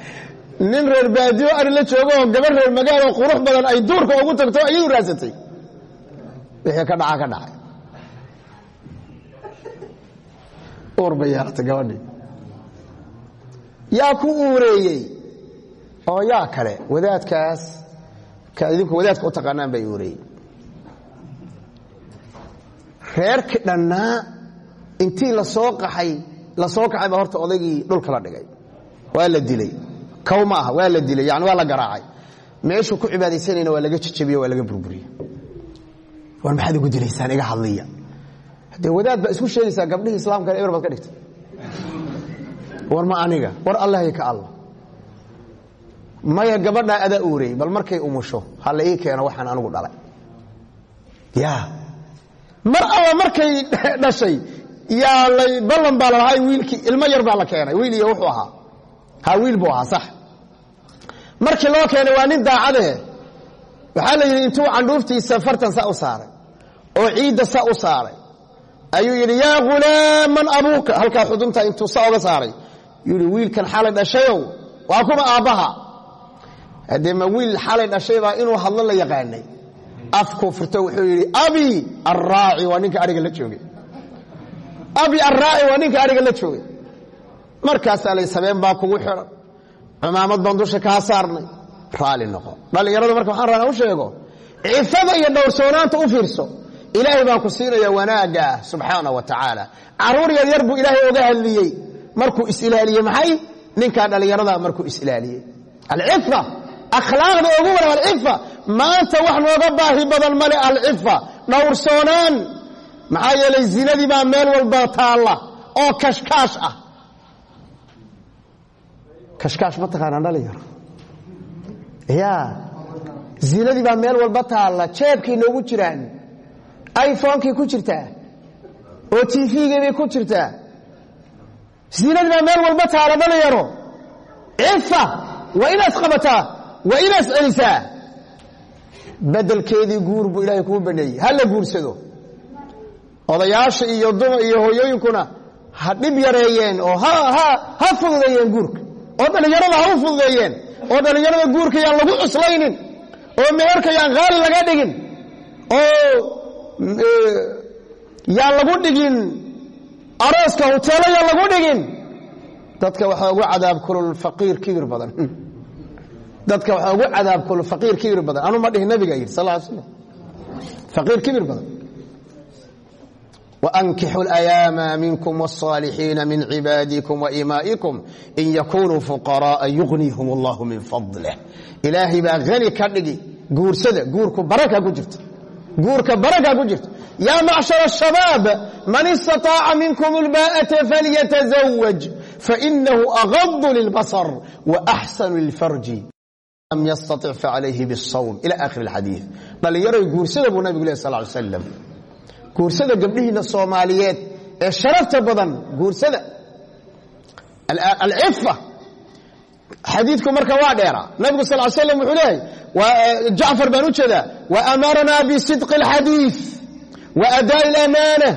Nin reer baadiyo ari la joogo oo gabar reer magaalo qurux badan ay duurka ugu tagto ayay raasatay. Wixii ka dhaca ka dhacay uur bay yeelatay gabadhii. Yaa ku uureeyey? Oo yaa kale wadaadkaas ka idinku wadaadka u taqaanaan bay uureeyey reerkii dhannaa intii la soo qaxay la soo kaxay baa horta odaygii dhulka la dhigay. Waa la dilay. Kow ma aha waa la dilay. Yani waa la garaacay. Meeshuu ku cibaadaysanayna waa laga jejebiye waa laga burburiye war maxaad ugu dilaysaan iga hadliya haddee wadaad baa isku sheegaysaa gabdhihii islaamkana eber ka dhigtay. War ma aniga war allahay ka allah. Maya gabadhaa adaa uurey bal markay umusho ha la ii keeno waxaan anigu dhalay. Ya mar alla markay dhashay yaa lay ballan baa lalahay wiilkii ilmo yar baa la keenay. Wiil iyo wuxuu ahaa. Ha wiil buu ahaa sax. Markii loo keenay waa nin daacadee waxaa la yidhi intuu candhuuftiisa fartan saa u saaray oo ciidda saa u saaray ayuu yidhi yaa hulaaman abuuka. Halkaa xudunta intuu saa oga saaray yuu yidhi wiilkan xalay dhashayow waa kuma aabbaha. Haddee ma wiil xalay dhashaybaa inuu hadlo la yaqaanay afkuu furto wuxuu yidhi abi arraaci waa ninka ariga la joogay abi arraaci waa ninka ariga la joogay markaasaa lay sabeen baa kugu xidhan cumaamad baan dusha kaa saarnay. Raali noqo. Dhallinyarada marka waxaan rabaa u sheego cifada iyo dhowrsoonaanta u fiirso. Ilaahay baan ku siinaya wanaagga ah subxaana wa tacaala. Caruur yaryar buu ilaahay oga hadliyey. Markuu is-ilaaliyey maxay? Ninkaa dhallinyarada markuu is-ilaaliyey. Alcifa akhlaaqda ugu waran alcifa maanta wax nooga baahi badan male alcifa dhowrsoonaan maxaa yeelay zinadii baa meel walba taalla oo kashkaash ah. Kashkaash ma taqaanaan dhalinyaro ya zinadii baa meel walba taalla. Jeebkay noogu jiraan. iphonekii ku jirtaa oo tvgii bay ku jirtaa zinadii baa meel walba taala dhalinyaro cifa waa inaad qabataa waa inaad celisaa bedelkeedii guur buu ilaahay kuu baneeyey ha la guursado. Odayaasha iyo duma iyo hooyooyinkuna ha dhib yareeyeen oo ha fududeeyeen guurka. Oo dhallinyarada ha u fududeeyeen. Oo dhallinyarada guurka yaan lagu cuslaynin. Oo meherka yaan qaali laga dhigin. Oo yaan lagu dhigin. Arooska hoteelo yaan lagu dhigin. Dadka waxaa ugu cadaab kulul faqiir kibir badan *laughs* dadka waxaa ugu cadaab kulul faqiir kibir badan anu ma dhihin nabiga yidhi sal slam faqiir kibir badan وأnkixوا الأyاama minkm والصاalixiina min cibaadiكm وإimaaئiكm in yakunuu فqراءa يغنيهm الlah min fضlه ilaahay baa hani ka dhigi guursada guurku baraka ku jirta guurka baraka ku jirta ya macشhaر الشhabاab man اstaطاaca minkm الbاءة falyتزwج faإnahu أغض للbصر وأxsن للfarج lam ystaطic faعalayhi bالصwم ilى akhir الxadiiث dhalinyaroy guursada buu nabig leh sl ly slam guursada gabdhihiina soomaaliyeed ee sharafta badan guursada alcifa xadiidku marka waa dheera nabigu sal slam wuxuu leeyahy jacfar baan u jeedaa waamaranaa bisidqi اlxadiiث waadaaءi اlamaanة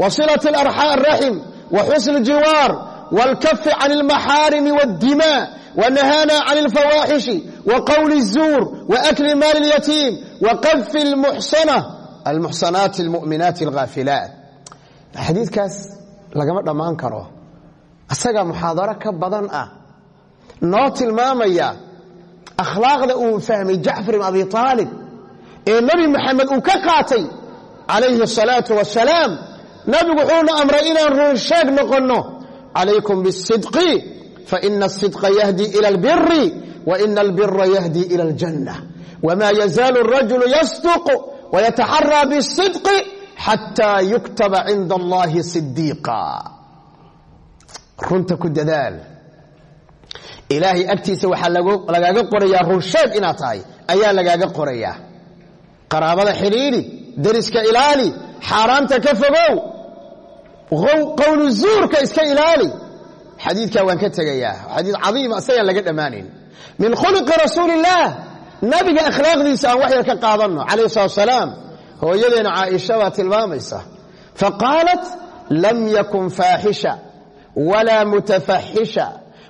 wasilaة اraxim waxusn اjiwaar wاlkafi can اlmaxaarimi wاddimاء wanahaana can اlfawaaxishi waqowli الzuur waakli maali اlyatiim waqadfi اlmuxsanة almuxsanaati almu'minaati alghaafilaat xadiidkaas lagama dhammaan karo asagaa muxaadaro ka badan ah noo tilmaamaya akhlaaqda uu fahmay jacfar ibn abi aalib ee nebi moxamed uu ka qaatay calayhi asalaatu wasalaam nabigu wuxuuna amray inaan runsheeg noqonno عليكم بالصدق فإن الصدق يهدي إلى البر وإن البر يهدي إلى الجنة. وما يزال الرجل يصدق ويتحرى بالصدق حتى يكتب عند الله صديقا. runta ku dadaal ilaahay agtiisa waxaa lagaaga qorayaa runsheed inaad tahay ayaa lagaaga qorayaa qaraabada xidhiidhi deriska ilaali xaaraanta ka fogow qowlu zuurka iska ilaali xadiidkaa waan ka tegayaa xadiid cadiima isagaan laga dhammaanayn min khulqi rasuuli الlah nabiga akhlaaqdiisa aan wax yar ka qaadanno calayh salat salaam hooyadeena caaisha baa tilmaamaysa faqaalat lam yakun faaxisha walaa mutafaxisha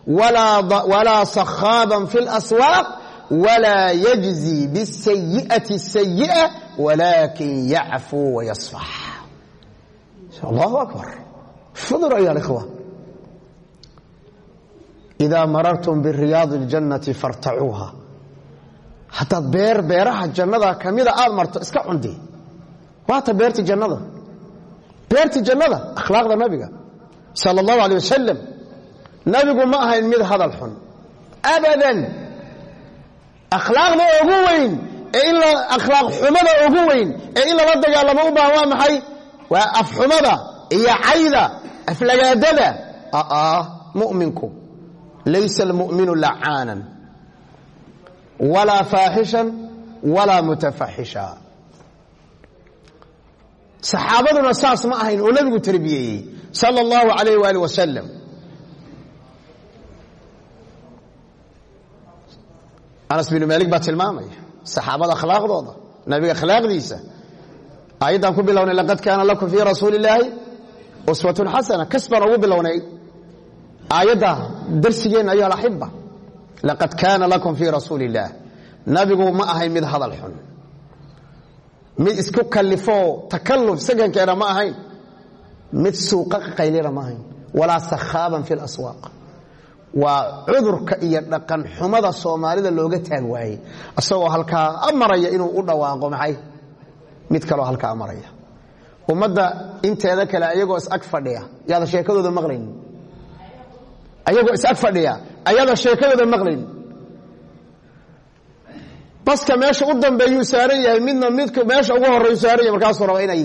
walaa sakhaaban fi اlaswaaq walaa yajzi bاsayi'ati الsayi'a walaakin yacfuu wayasfax allahu akbar fudur ayuha اlkhwa إida marartum biriyaadi اljannati fartacuuha haddaad beer beeraha jannada kamida aad marto iska cundi waata beerti jannada beerti jannada akhlaaqda nabiga sal اllahu alيه wasalam nabigu ma ahayn mid hadal xun abadan akhlaaqda ugu weyn ee in akhlaaq xumada ugu weyn ee in lala dagaalamo u baahan waa maxay waa afxumada iyo cayda aflagaadada. Muminku. Laysa اlmuminu lacaanan walaa faaxishan walaa mutafaxisha saxaabaduna saas ma ahayn oo nabigu tarbiyeeyey sal اllahu alayh wali wasalam anas binu maalik baa tilmaamaya saxaabada akhlaaqdooda nabiga akhlaaqdiisa ayaddan ku bilownay laqad kaana lakum fii rasuuli illaahi uswatun xasana kas ugu bilownay aayadda darsigeenna ayuha alaxiba laqad kaana lakum fii rasuuli nabigu ma ahayn mid hadal xun mid isku kalifoo takalluf sagankeena ma ahayn mid suuqa qaylina ma ahayn walaa sakhaaban fi laswaaq waa cudurka iyo dhaqan xumada soomaalida looga taag waayey isagoo halkaa amaraya inuu u dhawaaqo maxay mid kaloo halkaa maraya. Ummadda inteeda kale ayagoo is-ag fadhiya yaada sheekadooda maqlaynin ayagoo is-ag fadhiya ayada sheekadooda maqlaynin baska meesha u dambeeyuu saaran yahay midna midka meesha ugu horeyu saaran yahay markaasuu raba inay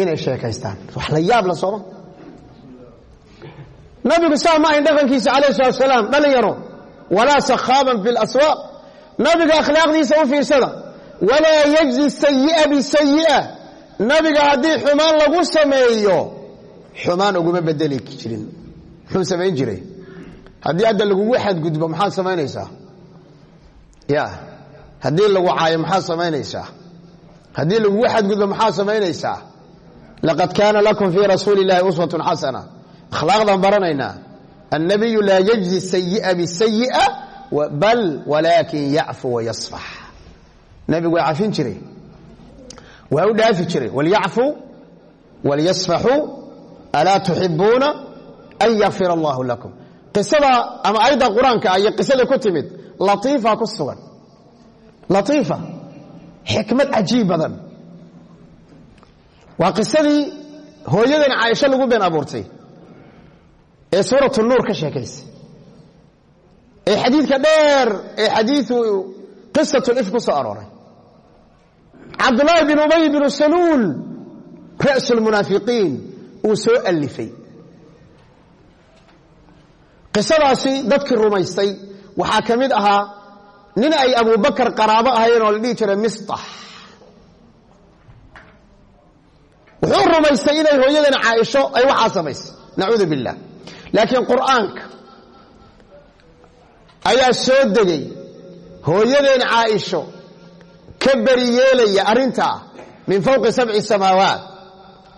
inay sheekaystaan. Wax la yaab la sooma nabigu saa ma ahayn dhaqankiisa calayh salatu salaam dhalinyaro walaa sakhaaban fi laswaaq nabiga akhlaaqdiisa u fiirsada walaa yajzi sayi'a bisayi'a nabiga haddii xumaan lagu sameeyo xumaan uguma bedeli jirin. Muxuu samayn jiray? Haddii hadda lagugu xadgudbo maxaad samaynaysaa? Ya haddii lagu caayo maxaad samaynaysaa? Haddii lagugu xadgudbo maxaad samaynaysaa? Laqad kaana lakum fii rasuuli اllahi uswatun xasana akhlaaqdan baranaynaa. Annabiyu laa yajzi sayi'a bisayi'a bal walaakin yacfu wayasfax nebigu waa cafin jiray. Waa u dhaafi jiray. Walyacfuu walyasfaxuu alaa tuxibuuna an yakfir allahu lakum. Qisada ama ayadda qur'aanka iyo qisada ku timid. Latiifa ku sugan. Latiifa. Xikmad cajiib badan. Waa hooyadan caaisho lagu been abuurtay ee suuratu nuur ka sheekaysay. Ee xadiidka dheer ee xadiiu qisat lif ku cabdulaahi bin ubay binu saluul ra's lmunaafiqiin uu soo alifay. Qisadaasi dadkii rumaystay waxaa ka mid ahaa nin ay abubakar qaraabo ahaayeen oo la dhihi jiray mistax wuxuu rumaystay inay hooyadan caaisho ay waxaa samaysay nacuudu billah. Laakiin qur'aanka ayaa soo degay hooyadeen caaisho ka beri yeelaya arrintaa min fowqi sabci samaawaat.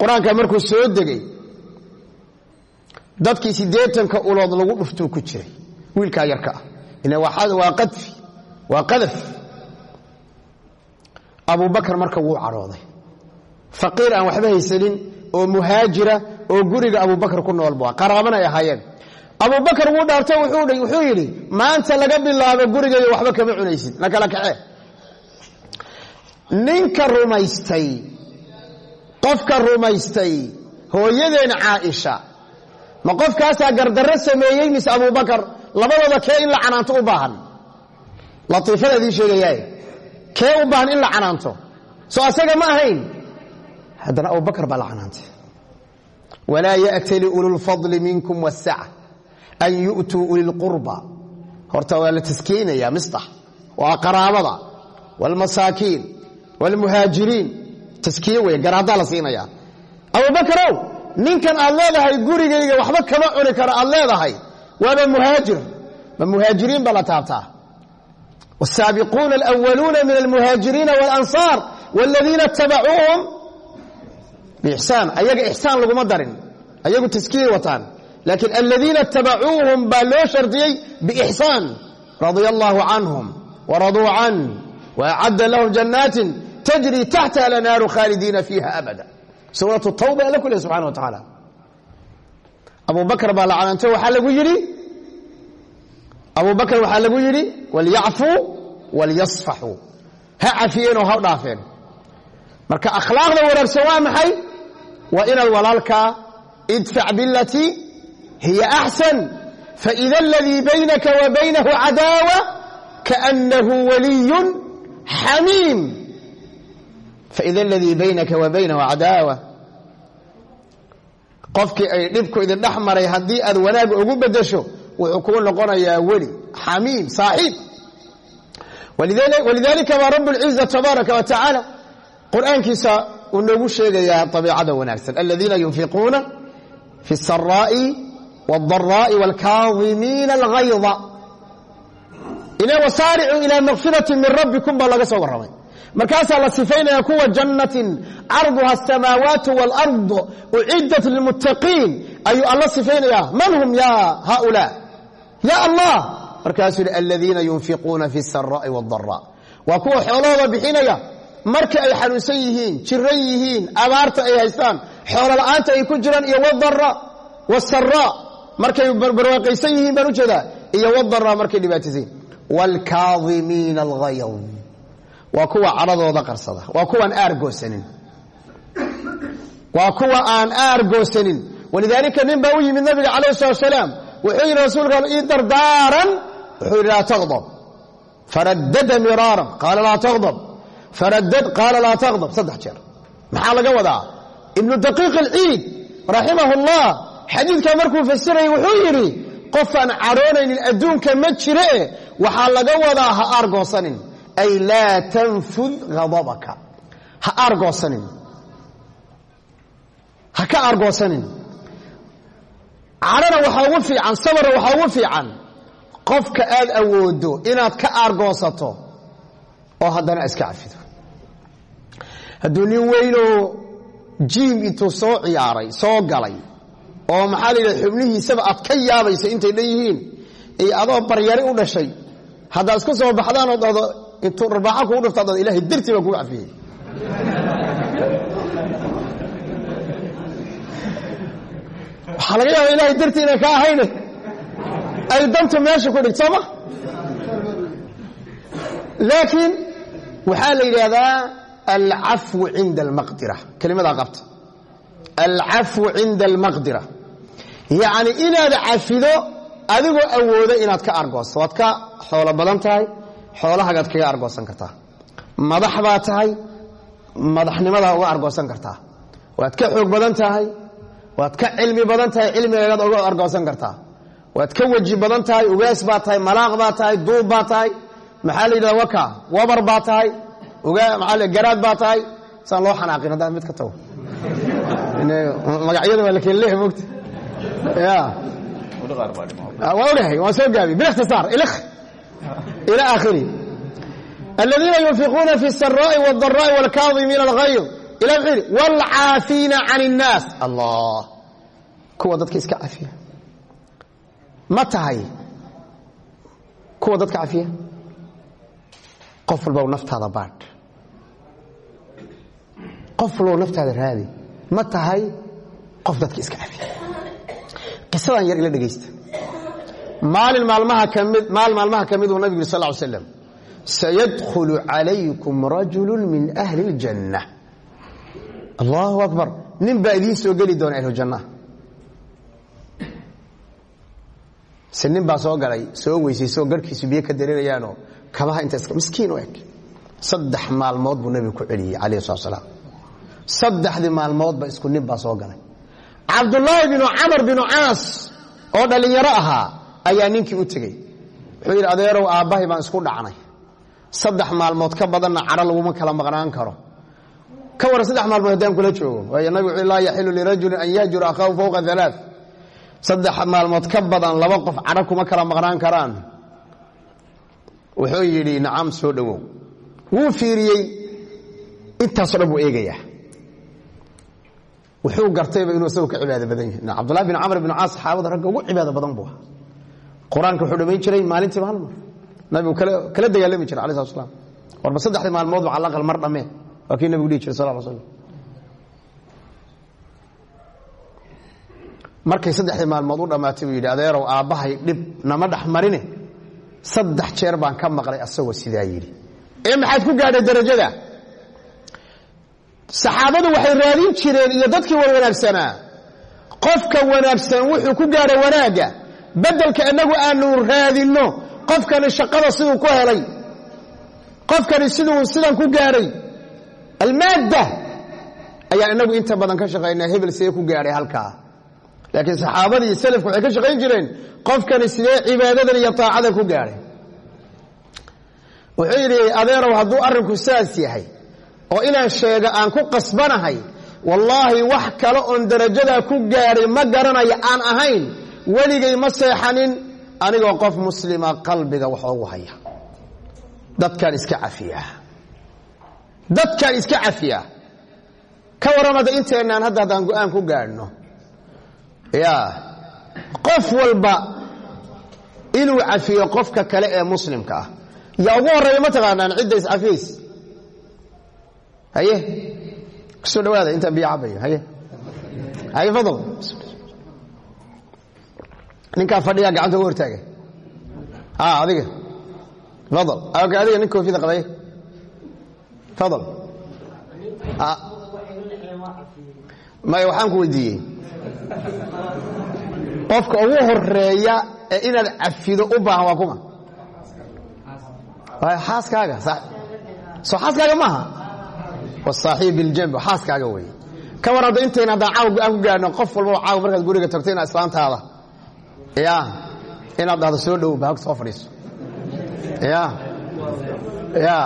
Qur'aanka markuu soo degay dadkii siddeetanka ulood lagu dhuftuu ku jiray wiilkaa yarka ah. Waa qadfi waa qadaf. Abubakar marka wuu cadhooday faqiir aan waxba haysanin oo muhaajira oo guriga abubakar ku nool bua qaraabana ay ahaayeen. Abubakar wuu dhaarto wuxuu yidhi maanta laga bilaabo gurigayga waxba kama cunaysid na kala kace ninka rumaystay qofka rumaystay hooyadeen caaisha. Ma qofkaasaa gardarro sameeyey mise abubakar labadooda kee in la canaanto u baahan? Latiifada idiin kee u baahan in la canaanto soo asaga ma ahayn. Haddana abubakar baa la canaantay walaa ya'tali ululfadli minkum wasaca an yu'tuu ulilqurba horta waa la taskiinaya mistax waa qaraabada. Waalmasaakiin waalmuhaajiriin taskiye weeye garaaddaa la siinaya abubakarow ninkan aad leedahay gurigayga waxba kama cuni karo aad leedahay waaba muhaajir ma muhaajiriin baa la taabtaa wsaabiquuna alwaluuna min almuhaajiriina walansaar wladiina itabacuuhum biixsaan ayaga ixsaan laguma darin ayagu taskiyay wataan laakiin aladiina itabacuuhum baa loo shardiyey biixsaan radia allahu canhum waraduu can lahum jannaatin khaalidiina fiiha abada suuratu tawba alla ku leh subxana wa tacaala abubakar baa la canaanto waxaa lagu yidhi abubakar waxaa lagu yidhi walyacfuu walyasfaxuu ha cafiyeenoo ha dhaafeen marka akhlaaqda wanaagsan waa maxay waa inaad walaalkaa idfac bilatii hiya axsan faida aladii baynaka wa baynahu cadaawa xamiim faida aladii baynaka wa baynahu cadaawa qofkii ay dhibku idin dhex maray haddii aad wanaag ugu bedesho wuxuu kuu noqonayaa weli xamiim saaxiib walidaalika baa rabb اlciza tabaaraka wa tacaala qur'aankiisa uu noogu sheegayaa abiicada wanaagsan aladiina yunfiquuna fi الsaraa'i wاldaraa'i wاlkaadimiina اlghayda ina wasaaricuu ilaa makfirati min rabbikum baa laga soo warramay markaasaa la sifaynaya kuwa jannatin carduha asamaawaatu wاlard uciddat lilmuttaqiin ayuu alla sifaynaya man hum ya haulaa ya allah markaasuu yihi aladiina yunfiquuna fi الsaraa'i wاldaraa waa kuwa xoolahooda bixinaya marka ay xanuunsan yihiin jiran yihiin abaarta ay haystaan xoolo la'aanta ay ku jiraan iyo wdara wsara markay barwaaqaysan yihiin baan ujeedaa iyo wdara markay dhibaataysan yihin wاlkaadimiina اlghayr waa kuwa cadhadooda qarsada. Waa kuwaan aargoosanin waa kuwa aan aargoosanin walidaalika nin baa u yimid nabiga calayh salatu asalaam wuxuu yidhi rasuulka ii dardaaran wuxuu yidhi laa taqdab faraddada miraaran. Qaala laa taqdab faraddad. Qaala laa taqdab saddex jeer. Maxaa laga wadaa? Ibnu daqiiq alciid raximah ullah xadiidkaa markuu fasirayay wuxuu yidhi qof aan cadhoonaynin adduunka ma jire waxaa laga wadaa ha aargoosanin ay laa tanfud hadabaka ha aargoosanin ha ka aargoosanin cadhana waxaa ugu fiican sabarna waxaa ugu fiican qofka aad awoodo inaad ka aargoosato oo haddana iska cafido hadduu nin weynoo jiim intuu soo ciyaaray soo galay oo maxaa la yidhaha xubnihiisaba aad ka yaabaysa intay dhan iyo adoo baryari u dhashay haddaad isku soo baxdaan oo dhahdo intuu rarbaaxo kugu dhifto ad ilahay dartii baa kugu cafiyey. Laga yaaba ilahay dartii inay ka ahayne. Ay dantu meesha ku dhigt sooma laakiin waxaa la yidhaahdaa alcafwu cinda almaqdira. Kelimadaa qabta alcafwu cinda almaqdira. Yacni inaad cafido adigoo awooda inaad ka argoosto waad ka xoolo badan tahay xoolahagaad kaga argoosan kartaa. Madax baa tahay madaxnimadaa uga argoosan kartaa. Waad ka xoog badan tahay waad ka cilmi badan tahay cilmigaagaad uga argoosan kartaa. Waad ka weji badan tahay ugaas baa tahay malaaq baa tahay duub baa tahay maxaa la yidhahda waka wabar baa tahay garaad baa tahay. Saan loo xanaaqin haddaan mid ka tago? Magacyada waa la keen leehay mogta waa ogahay waan soo gaabi. Biاkhtisaar ilk ila aakhiri aladiina yunfiquuna fi الsaraaءi wالضaraaءi wاlkaadimiina اlغayr ila mxuu yidhi wاlcaafiina can الnaas allah kuwa dadka iska cafiya ma tahay kuwa dadka cafiya qof walba naftaada baadh qof walba naftaada raadi ma tahay qof dadka iska cafiya qisadan yar ila dhegaysta maalin maalmaha ka miduu nabigu yiri sal slam sayadkhulu calaykum rajulu min ahli اljanna allahu akbar. Nin baa soo geli doona ahlujanna se nin baa soo galay soo weysayso garhkiisu biyo ka dareerayaanoo kabaha inta iska miskiin u saddex maalmood buu nebigu ku celiyey calayh slat slaam saddexdii maalmoodba isku nin baa soo galay. Cabdullaahi binu camar binu caas oo dhallinyaro ahaa ayaa ninkii u tegey. Wuxuu yidhi adeerow aabbahay baan isku dhacnay. Saddex maalmood ka badanna cadho laguma kala maqnaan karo. Ka waran saddex maalmood haddaan kula joogo. Waayo nabigu wuxuu laa yaxilu lirajulin an yahjura akhaahu fowqa alaa saddex maalmood ka badan laba qof cadho kuma kala maqnaan karaan. Wuxuu yidhi nacam soo dhowow wuu fiiriyey. Intaasoo dhan buu eegayaa. Wuxuu gartayba inuu isagu ka cibaado badan yahay. Cabdullahi bin camr bin caas saxaabada ragga ugu cibaado badan buu qur'aanka wuxuu dhamayn jiray maalintiiba hal mar nabigu kala dagaalami jiray alai slat slam warba saddexdii maalmoodba cala aqal mar dhammee waa kii nabigu dhihi jiray sal l markay saddexdii maalmood u dhammaatay buu yidhi adeerow aabbahay dhib nama dhex saddex jeer baan ka maqlay asagoo sidaa yidhi. Ee maxaad ku gaadhay darajada? Saxaabadu waxay raadin jireen iyo dadkii wanaagsanaa. Qofka wanaagsan wuxuu ku gaadhay wanaagga beddelka innagu aanu raadinno qofkani shaqada siduu ku helay qofkani siduu sidan ku gaadhay almaadda ayaa inagu inta badan ka shaqaynaa hebel sidee ku gaadhay halkaa? Laakiin saxaabadii salafku waxay ka shaqayn jireen qofkani sidee cibaadadan iyo taacadan ku gaadhay wuxuu yidhi adeerow hadduu arrinku saas yahay oo inaan sheega aan ku qasbanahay wallaahi wax kale oon darajadaa ku gaadhay ma garanaya aan ahayn weligay ma seexanin anigoo qof muslima qalbiga wax ogu haya. Dadkaan iska cafiya. Dadkaan iska cafiya. Ka warramada inteennaan hadda haddaan go'aan ku gaadhno ya. Qof walba inuu cafiyo qofka kale ee muslimka ah. Yaa ugu horreeya ma taqaanaan cidda iscafiyeys haye. Kusoo dhawaada intaan biyo cabayo. Haye. Haye fadl ninkaa fadhiyaa gacanta ugu hortaagay. A adiga. Ok adiga nin koofida qabay fadl maya waxaan ku weydiiyey. Qofka ugu horreeya ee inaad cafido u baahan waa kuma. Xaaskaaga soo xaaskaaga maaha? Wasaaxiib biljamb xaaskaaga wey ka war hadda intayna haddaan go'aan ku gaadhno qof walbaba caawa markaad guriga tagto inaad islaantaada ya inaad dhahdo soo dhow baag soo fadhiiso. Ya ya.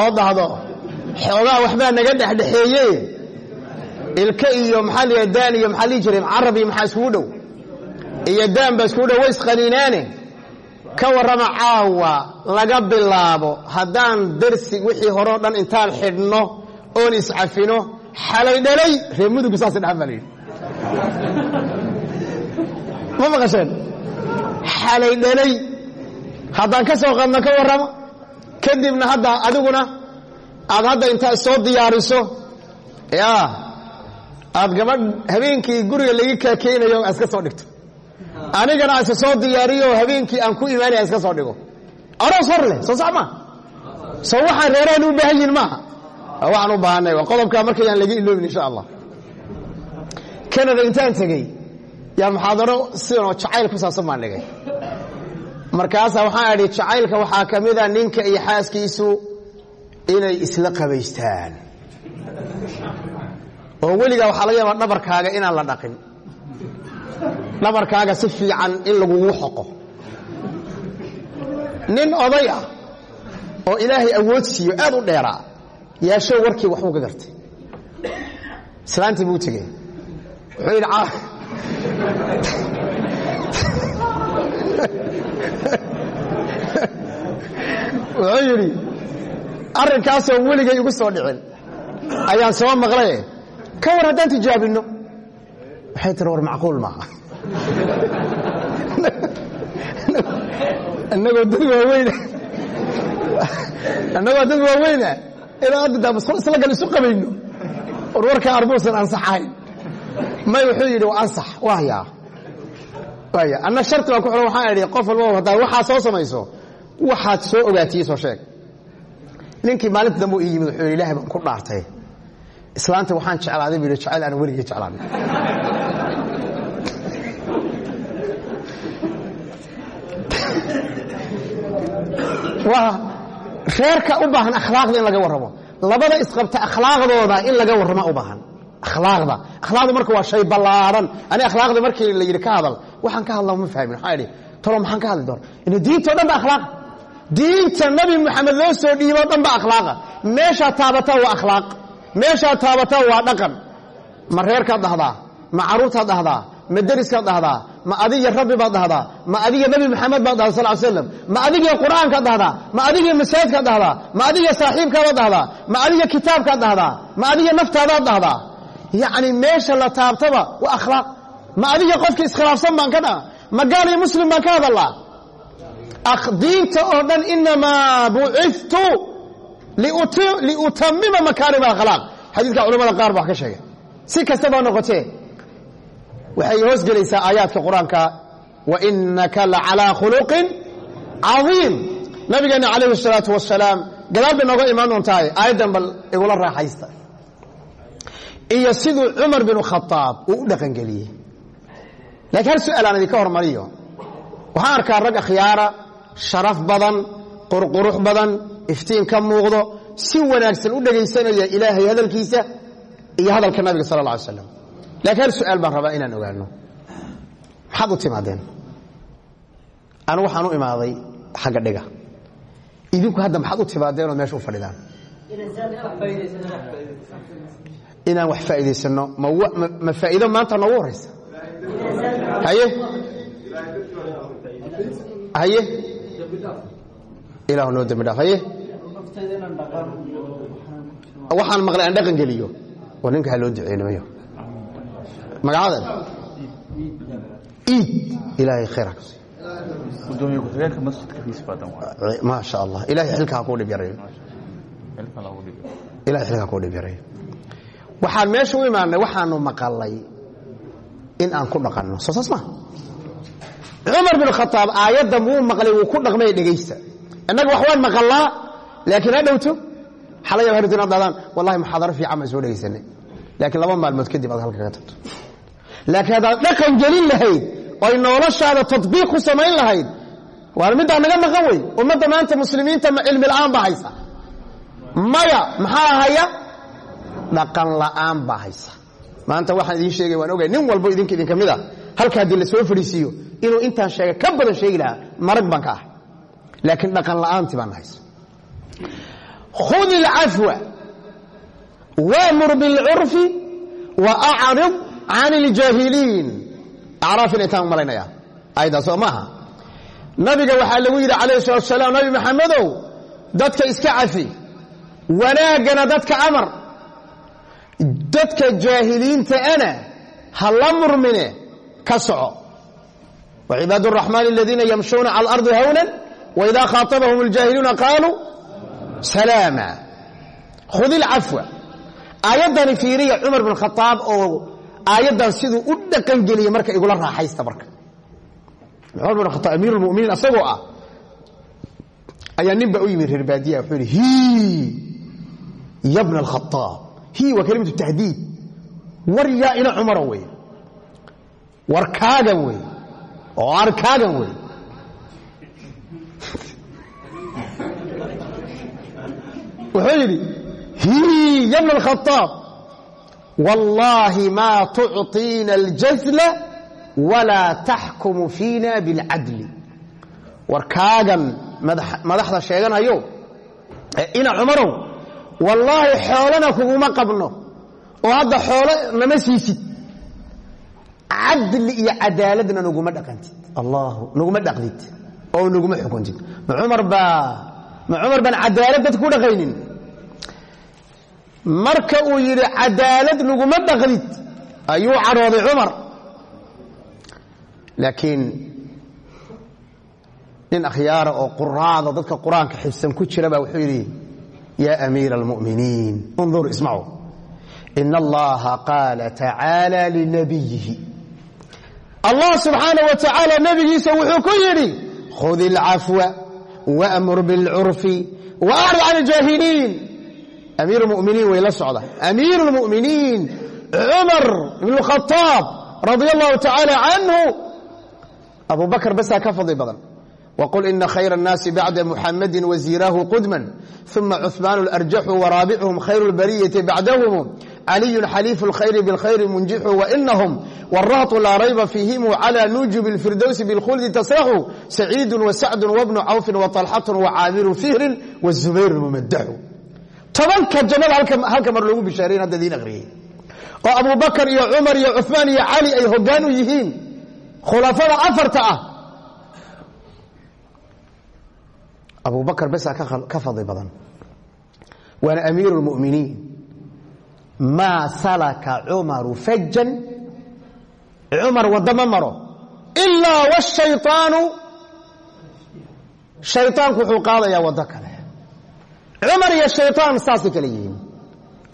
Oo dhahdo xoogaa waxbaa naga dhexdhexeeye ilka iyo maxaa la daan iyo maxaa lihi jiray carab maxaa iskugu dhow? Iyo daan baa iskugu dhow way isqaniinaane ka warrama caawa laga bilaabo haddaan darsi wixii hore o dhan intaan xidhno oon iscafino xalay dhalay reer mudugu saas dhahan baa ma maqasheen? Xalay dhalay haddaan ka soo qadno ka warramo kadibna hadda adiguna aad hadda intaa soo diyaariso ya aad gabadh habeenkii guriga laga kaakeynayo a iska soo dhigto. Anigana isa soo diyaariyo habeenkii aan ku imaanaya iska soo dhigo. Aroos hor leh soo sax maa soo waxaan reerahan u baahan yihiin maaha. Waxaan u baahanay waa qodobkaa markayaan laga iloobin insha allah. Canada intaan tegey yaa muxaadaro sidanoo jacayl ku saabsan baan dhigay. Markaasaa waxaan idhi jacaylka waxaa ka mida ninka iyo xaaskiisu inay isla qabaystaan. Oo weligaa waxaa laga yaabaa dhabarkaaga inaan la dhaqin. Dhabarkaaga si fiican in lagugu xoqo. Nin oday ah oo ilaahay awood siiyo aad u dheeraa yaashow warkii waxbuu ka gartay. Islaantii buu tegey wuxuu yidhi *laughs* wuxuu yidhi arrinkaasoo weligay igu soo dhicin. Ayaan soo maqlaye ka war haddaan tijaabinno. Waxay tiri war macquul maaha. *laughs* Annagoo dad waaweyna *laughs* annagoo dad waaweyna inaan adda isla gal isu qabayno. War warkaa arbuusan ansax ahayn may wuxuu yidhi waa ansax waa hayaa waaya anna sharti baan ku xidhan waxaan idhi qof walba haddaa waxaa soo samayso. Waxaad soo ogaatiyey soo sheeg. Ninkii maalinta dambe u ii yimid wuxuu yidhi ilahay baan ku dhaartay. Islaanta waxaan jeclaaday buu yidhi jecel aan weligay jeclaan. Waa reerka u baahan akhlaaqda in laga warramo. Labada isqabta akhlaaqdooda in laga warrama u baahan akhlaaqda. Akhlaaqda marka waa shay ballaaran. Ani akhlaaqda markii la yidhi ka hadal. Waxaan ka hadla ma fahmin. Waxaa idhi talo maxaan ka hadli doona ina diintao dhan ba akhlaaqa. Diinta nabi moxamed loo soo dhiiboo dhan ba akhlaaqa. Meeshaad taabataa waa akhlaaq. Meeshaad taabataa waa dhaqan. Ma reerkaad dhahdaa? Ma caruurtaad dhahdaa? Ma deriskaad dhahdaa? Ma adiga rabbi baad dhahdaa? Ma adiga nebi maxamed baad dhahda sal l slam ma adiga qur'aankaad dhahdaa? Ma adiga masaajidkaad dhahdaa? Ma adiga saaxiibkaadaad dhahdaa? Ma adiga kitaabkaad dhahdaa? Ma adiga naftaadaad dhahdaa yacni meesha la taabtaba waa akhlaaq. Ma adiga qofka iskhilaafsan baan ka dhaha? Ma gaal iyo muslim baan ka hadallaa? Diinta oo dhan inamaa buciftu liutamima makaarim akhlaaq xadiiska culamada qaar ba wax ka sheegay. Si kastaba noqotee waxay hoos gelaysaa aayaadka qur'aanka wainaka lacalaa khuluqin cadiim nabigeena calayhi الsalaatu wasalaam gadaal bay nooga imaan doontahay. Aayaddan bal igula raaxaysta iyo siduu cumar binu khaaab uu u dhaqangeliyey laakiin hal su'aal aan idinka hormariyo. Waxaan arkaa rag akhyaara sharaf badan qurqurux badan iftiin ka muuqdo si wanaagsan u dhegaysanaya ilaahay hadalkiisa iyo hadalka nabiga sal alay slam laakiin hal su'aal baan rabaa inaan ogaano maxaad u timaadeen? Anu waxaan u imaaday xagga dhiga. Idinku hadda maxaad u timaadeen meesha u fadhidaan inaan wax faa'iidaysanno. Ma faa'iido maanta noogu horaysa haye? Ilahu noo dembi dhaaf. Haye? Waxaan maqlay aan dhaqan geliyo. Oo ninka ha loo duceynamayo magacadan? Iid ilaahay khayra ka siiyo. Gudoomiye ku-xigeenka masjidka fiis badan waa. Maa sha allah. Ilahay xilka ha kuu dhib yarayo ilahay xilka ha kuu dhib yarayo waxaan meesha u imaanay waxaanu maqalay in aan ku dhaqanno. Soo saas cumar bin khaaab aayaddan wuu maqlay wuu ku dhaqmay dhegaysta innaga wax waan maqalnaa laakiin ha dhowto. Xalay harti inaad dhahdaan wallahi muxaadaro fiican baan soo dhegaysanay laakiin laba maalmood kadib aad halka tagto. Laakiin haddaad dhaqan gelin lahayd oy noloshaada tabiiq ku samayn lahayd waana middaa naga maqan wey ummadda maanta muslimiinta cilmi la'aan baa haysa. Maya maxaa haya dhaqan la'aan baa haysa. Maanta waxaan idiin sheegay waan ogay nin walbo idinka idinka mid a halka haddii la soo fadhiisiiyo inuu intaan sheega ka badan sheegi lahaa marag baan ka ah laakiin dhaqan la'aantii baana haysa. Khud ilcafwa waamur bilcurfi wa acrid can iljaahiliin acraaf intaan malaynayaa. Ayadaas oo maaha. Nabiga waxaa lagu yidhi calayhi salatu wasalaam nabi maxamedow dadka iska cafi wanaaggana dadka amar dadka jaahiliintaana ha la murmine ka soco. Wacibaad raxmaan aladiina yamshuuna cala alardi hawnan waida khaaabahum اljaahiluuna qaaluu salaama. Khud ilcafwa aayaddani fiiriya cumar bin khaaab oo aayaddan siduu u dhaqan geliyey marka igula raaxaysta marka. Cumar bin khaaab amiir lmuminiin asagoo ah ayaa nin u yimi reer baadiya wuxuu yidhi hi ya alkhaaab hii waa kelimatu tahdiid waryaa ina cumara wey warkaagan wey oo arkaagan wey wuxuu yidhi hi yabna alkhaaab wallaahi maa tucطiina aljazla walaa taxkumu fiina biاlcadli warkaagan madaxda sheeganayo e ina cumarow wallaahi xoolana kuguma qabno. Oo hadda xoolo nama siisid. Cadli iyo cadaaladna naguma dhaqantid. Allahu. Naguma dhaqdid. Oo naguma xukuntid. Ma cumar baa ma cumar baan cadaalad dadka ku dhaqaynin. Marka uu yidhi cadaalad naguma dhaqdid ayuu cadhooday cumar. Laakiin nin akhyaara oo quraada dadka qur'aanka xifsan ku jira baa wuxuu yidhi yaa amiira almu'miniin undur ismacuu in allaha qaala tacaala linabiyihi allah subxaana wa tacaala nebigiisa wuxuu ku yidhi khud ilcafwa wamur biاlcurfi waacrid can اljaahiliin amiir muminiin way la socda amiir اlmuminiin cumar ibn اkhaaab radia allahu tacaala canhu abu bakr basaa ka fadli badan wqul ina khayr الnaasi bacda muxamadi wasiiraahu qudma uma cuثmaan اlarjaxu waraabichum khayr اlbariyati bacdahum caliyu xaliifu اlkhayri bاlkhayri munjixu wainahum wاrahtu laa rayba fiihim clى nujubi اlfirdowsi bاlkhuldi tasraxu saciidu wasacdu wbnu cawfi waطalxatu wacaamiru fihrin wzubayr mumadaxu tobanka jannada halka mar loogu bishaarayn hadda idiin akhriyey oo abu bakr iyo cumar iyo cuثmaan iyo cali ay hogaan u yihiin khulafada afarta ah abu bakr besaa ka fadli badan waana amiir اlmuminiin maa salaka cumaru fajan cumar waddo ma maro ilaa wاshayطaanu shayطaanku wuxuu qaadayaa waddo kale cumar iyo shayطaan saasay kale yihiin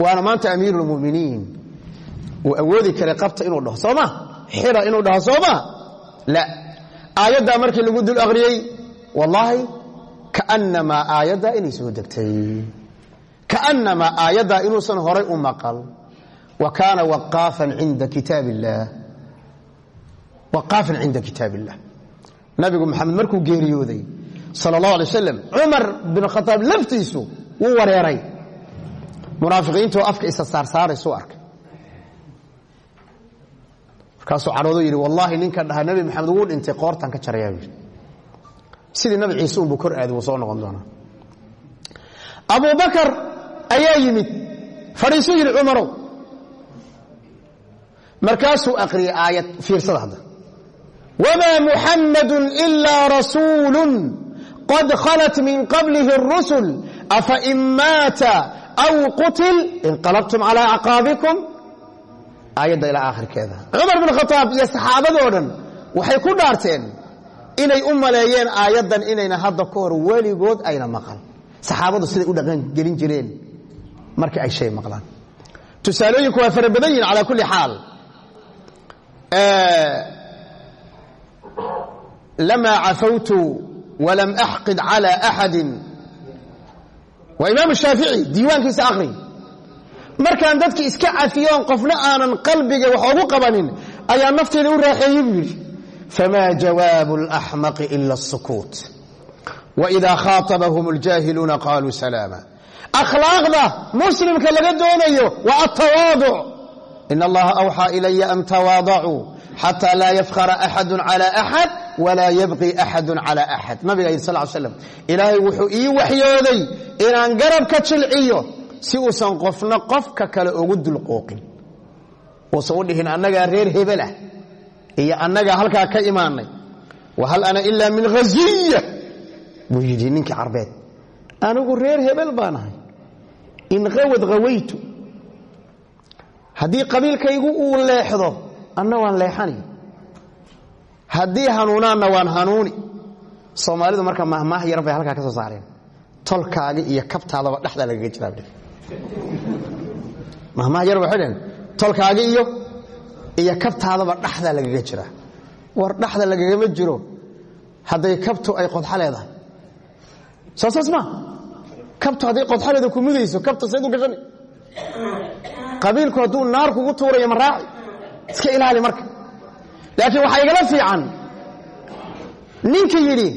waana maanta amiir اlmuminiin uu awoodi karay qabta inuu dhaho soo ma xira inuu dhaho soo ma la aayaddaa markii lagu dul akhriyey wallaahi kaanamaa aayaddaa inay soo degtay. Kaanamaa aayaddaa inuusan horay u maqal. Wa kaana waqaafan cinda kitaab waqaafan cinda kitaab illah nabigu maxamed markuu geeriyooday sala allahu alay wasalam cumar bin khataab laftiisu wuu wareeray. Munaafiqiintoo afka isa saarsaaraysu arkay. Markaasuu cadhoodo yidhi wallaahi ninka dhaha nebi maxamed wuu dhintay qoortaan ka jarayaa yidhi sidii nabi ciise unbuu kor aadi wuu soo noqon doonaa. Abu bakar ayaa yimid. Fadhiisuu yidhi cumarow. Markaasuu aqriyay aayad fiirsada hadda. Wamaa muxammadu ilaa rasuulu qad khalat min qablihi اrusul afain maata aw qutil inqalabtum calaa acqaabikum aayadda ilaa aakhirkeeda. Cumar bin khaaab iyo saxaabadoo dhan waxay ku dhaarteen inay u maleeyeen aayaddan inayna hadda ka hor weligood ayna maqal saxaabadu siday u dhaqan gelin jireen markii ay shay maqlaan. Tusaalooyinku waa fara badan yihiin calaa kulli xaal. Lamaa cafawtu walam axqid calى axadi waa imaam shaafici diiwaankiisa akhri markaan dadki iska cafiyoon qofna aanan qalbiga wax ogu qabanin ayaa nafteeda u raaxeeyey buu yidhi fma jawaabu اlaxmaqi ila الsukuut waإida khaaطabahum اljaahiluuna qaluu salaama akhlaaqda muslimka laga doonayo waa altawaaduc in allaha awxaa ilaya an tawaadacuu xata laa yafkhara axadu calى axad walaa yabqi axadu cala axad nabiga yidhi sal slam ilaahay wuxuu ii waxyooday inaan garabka jilciyo si uusan qofna qofka kale ugu dulqooqin uusan u dhihin annagaa reer hebelah iyo annagaa halkaa ka imaanay. Wahal ana ilaa min haziya buu yidhi ninkii carbeed anigu reer hebel baan ahay. In awad awaytu haddii qabiilkaygu uu leexdo anna waan leexanay haddii hanuunaanna waan hanuuni. Soomaalidu marka mahmaah yar bay halkaa ka soo saareen. Tolkaagi iyo kabtaadaba dhexdaa lagaga jiraa mahmaah yar waxay dhaheen tolkaagi iyo iyo kabtaadaba dhexdaa lagaga jiraa war dhexda lagagama jiro hadday kabtu ay qodxa soo saas kabtu hadday qodxaleeda ku mudayso kabta sayd gashani qabiilku hadduu naar kugu tuurayo ma raaci. Iska ilaali marka. Laakiin waxaa igala fiican ninka yidhi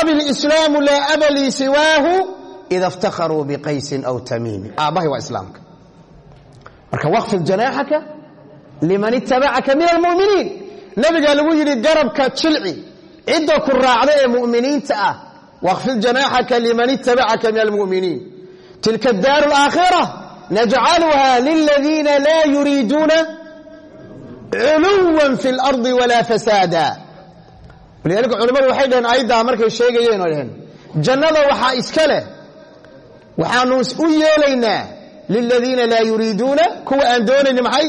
abilislaamu laa aba lii siwaahu ida iftakharuu biqaysin aw tamiimi. Aabbahay waa islaamka. Marka waqfid janaaxaka liman itabacaka min almuminiin. Nabigaa lagu yidhi garabka jilci cidda ku raacda ee muminiinta ah waqfid janaaxaka liman itabacaka min almuminiin. Tilka daar alaakhira najcaluha liladiina laa yuriiduuna culuwa fi اlardi walaa fasaada. Walidaalika culimmadu waxay dhaheen ayaddaa markay sheegayeen oo dhaheen jannada waxaa iska leh waxaanu u yeelaynaa liladiina laa yuriiduuna. Kuwa aan doonayni maxay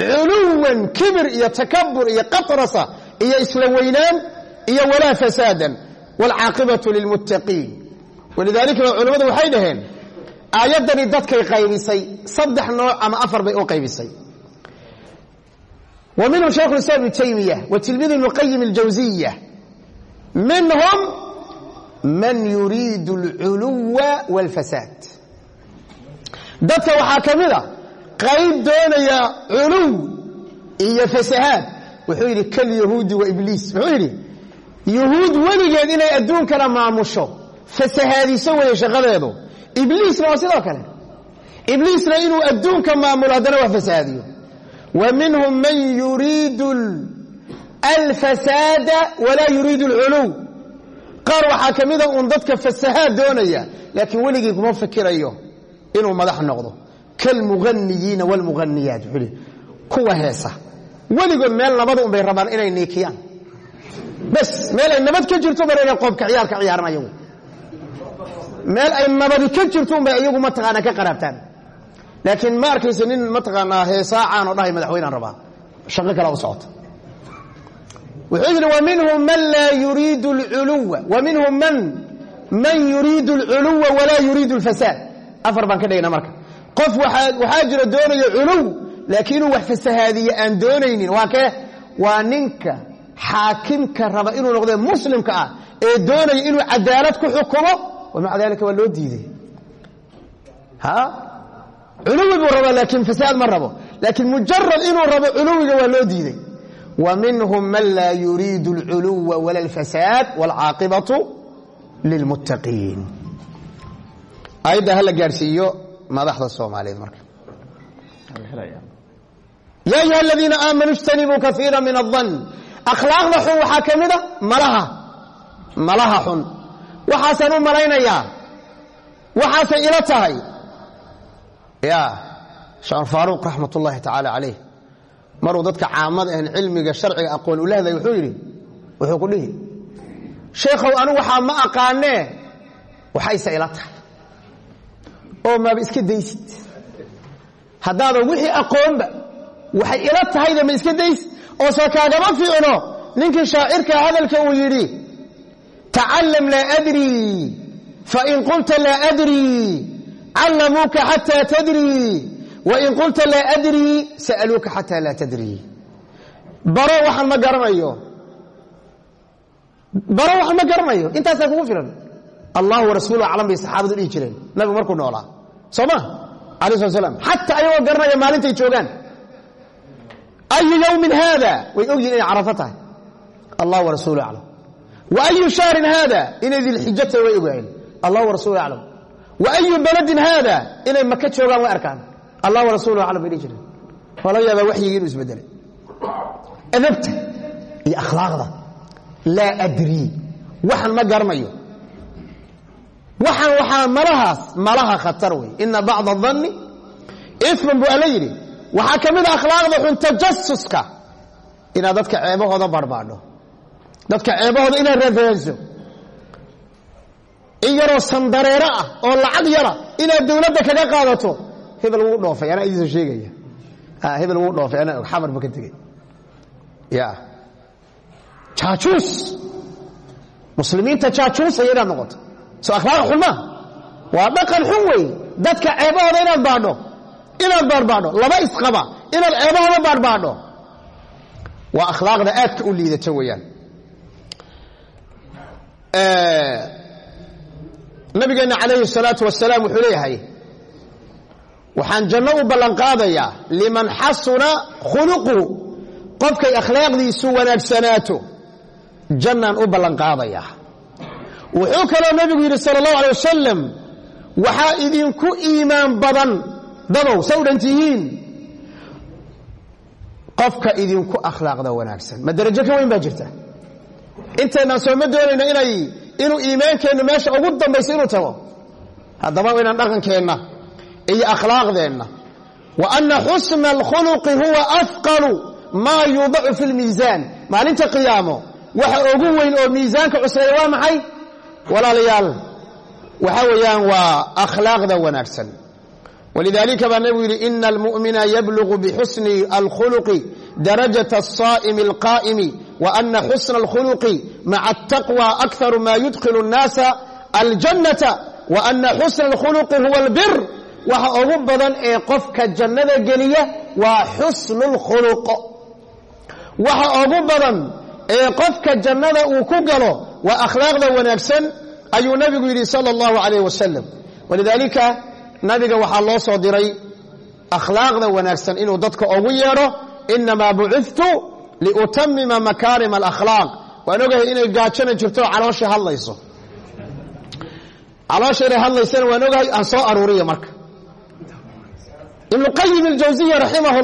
culuwan kibir iyo takabur iyo qatrasa iyo isla weynaan iyo walaa fasaadan. Waalcaaqibatu lilmuttaqiin walidaalika ba culimmadu waxay dhaheen aayaddani dadkay qaybisay saddex nooc ama afar bay u qaybisay. Wa minhum shaikhu islam ibnu taymiya wa tilmiidu ibnuqayim aljawsiya minhum man yuriidu alculuwa walfasaad dadka waxaa ka mid a qayb doonaya culuw iyo fasahaad. Wuxuu yidhi kalyahuudi wa ibliis. Muxuu yidhi yuhuud weligeed inay adduunkana maamusho fasahaadiso weeye shaqadeedu. Ibliisna waa sidoo kale. Ibliisna inuu adduunka maamulo haddana waa fasahaadiyo wa minhum man yuriidu alfasaada walaa yuriidu alculuw. Qaar waxaa ka mida uun dadka fasahaad doonaya laakiin weligii kuma fikirayo inuu madax noqdo wuxuu hi kuwa heesa weligood meel nabada un bay rabaan inay niikiyaan bas meel ay nabad ka jirto bar inay qoobka ciyaarka ciyaaran meel ay nabadi ka jirto un bay iyagu mataqaanaa ka qaraabtaan laakiin ma arkaysa nin mataqaanaa heesaacaan oo dhahay madaxweynaan rabaa shaqo kalea u socota wuxuu yidhi wa man laa yuriidu alculuwa wa man man yuriidu alculuwa walaa yuriidu alfasaad afar baan ka dhigna marka qof waxaa jira doonaya culow laakiin inuu wax fasahaadiye aan doonaynin. Waa kee? Waa ninka xaakimka raba inuu noqde muslimka ah ee doonaya inuu cadaalad ku xukumo. Wamaca daalika waa loo diiday. Culuwi buu rabaa laakiin fasaad ma rabo. Laakiin mujarad inuu rabo culuwiga waa loo diiday. Wa man laa yuriidu alculuwa wala alfasaad waalcaaqibatu lilmuttaqiin. Ayadda hala gaadhsiiyo madaxda soomaaliyeed marka. Ya ayuha aladiina aamanuu اjtanibuu kaiira min aلdan akhlaaqda xun waxaa ka mida ah malaha. Malaha xun. Waxaasaan u malaynayaa. Waxaasay ila tahay. Ya sheekh faaruq raxmat ullaahi tacaala calayh. Maruu dadka caamada en cilmiga sharciga aqoon u lehday wuxuu yidhi wuxuu ku dhihi sheekhow anu waxaa ma aqaanee? Waxayse ila tahay oo maaba iska daysid. Haddaadan wixii aqoonba waxay ila tahayda ma iska daysid oo soo kaagama fiicno ninkii shaacirka hadalka uu yidhi tacallam laa adrii fain qulta laa adrii callamuuka xataa tadrii wain qulta laa adrii sa'aluuka xataa laa tadrii baro waxaan ma garanayo. Baro waxaan ma garanayo. Intaasaa kugu filan allah warasuulu aclam bay saxaabadu dhihi jireen. Nabigu markuu noolaa. Soo ma alay slat slam xataa ayagoo garanaya maalintay joogaan. Ayu yowmin haada? Way ogyihiin inay carafo tahay. Allah warasuulu aclam. Wa ayu shahrin haada? Inay dilxija tahay way ogaayeen allah warasuulu aclam. Wa ayu baladin haada? Inay maka joogaan way arkaan. Allah warasuulu aclam bay dhihi jireen. Waa laga yaabaa waxyigii inuu waxaan waxaa malahaas malaha khatar wey. Ina bacda danni ifman buu alla yidhi. Waxaa ka mid a akhlaaqda xun tajasuska inaad dadka ceebahooda barbaadho. Dadka ceebahooda inaad raadayso in yaroo sandareero ah oo lacag yara inaad dowladda kaga qaadato. Hebel wuu dhoofay anaa idiin soo sheegaya hebel wuu dhoofay anaa og xamar ba ka tegey ya. Jaajuus muslimiinta jaajuusaya inaad noqoto soo akhlaaq xun maaha waa dhaqan xun wey dadka ceebahooda inaad baadho. Inaad baarbaadho laba isqaba. Inaad ceebahooda baarbaadho waa akhlaaqda aadka u liidata weeyaan. Nabigeenna calayhi الsalaatu wasalaam wuxuu leeyahay waxaan janno u ballanqaadayaa liman xasuna khuluqu. Qofkay akhlaaqdiisu wanaagsanaato jannaan u ballanqaadayaa wuxuu kaloo nebigu yidhi sal allahu alay wasalam waxaa idinku iimaan badan dadow sa u qofka idinku akhlaaqda wanaagsan. Ma derajo ka weyn baa jirta. Inteennaan sooma doonayna inay inuu iimaankeenna meesha ugu dambayso inuu tago. Haddaba inaan dhaqankeenna iyo akhlaaqdeenna. Wa anna xusna alkhuluqi huwa afqalu maa yuudacu fi lmiisaan maalinta qiyaamo waxa ugu weyn oo miisaanka cuslaya waa maxay? walaalayaal waxa weeyaan waa akhlaaqda wanaagsan walidaalika baa nebigu yidhi ina almu'mina yablugu bixusni alkhuluqi darajaة الصائم القائم وأن حسن الخلق مع التقوى أكثر ما يدخل الناس الجنة وأن حسن الخلق هو البر waxa ugu badan ee qofka jannada geliya waa xusnu اlkhuluq waxa ugu badan ee qofka jannada uu ku galo waa akhlaaqda wanaagsan ayuu nabigu yidhi sala allahu calayh wasalam walidaalika nabiga waxaa loo soo diray akhlaaqda wanaagsan inuu dadka ugu yeedho inamaa bucidtu liutamima makaarima alakhlaaq. Waan ogahay inay gaajona jirto calooshay hadlayso. Calooha inay hadlaysana waan ogahay aan soo aruuriyo marka. Ibnu qayim aljawsiya raximah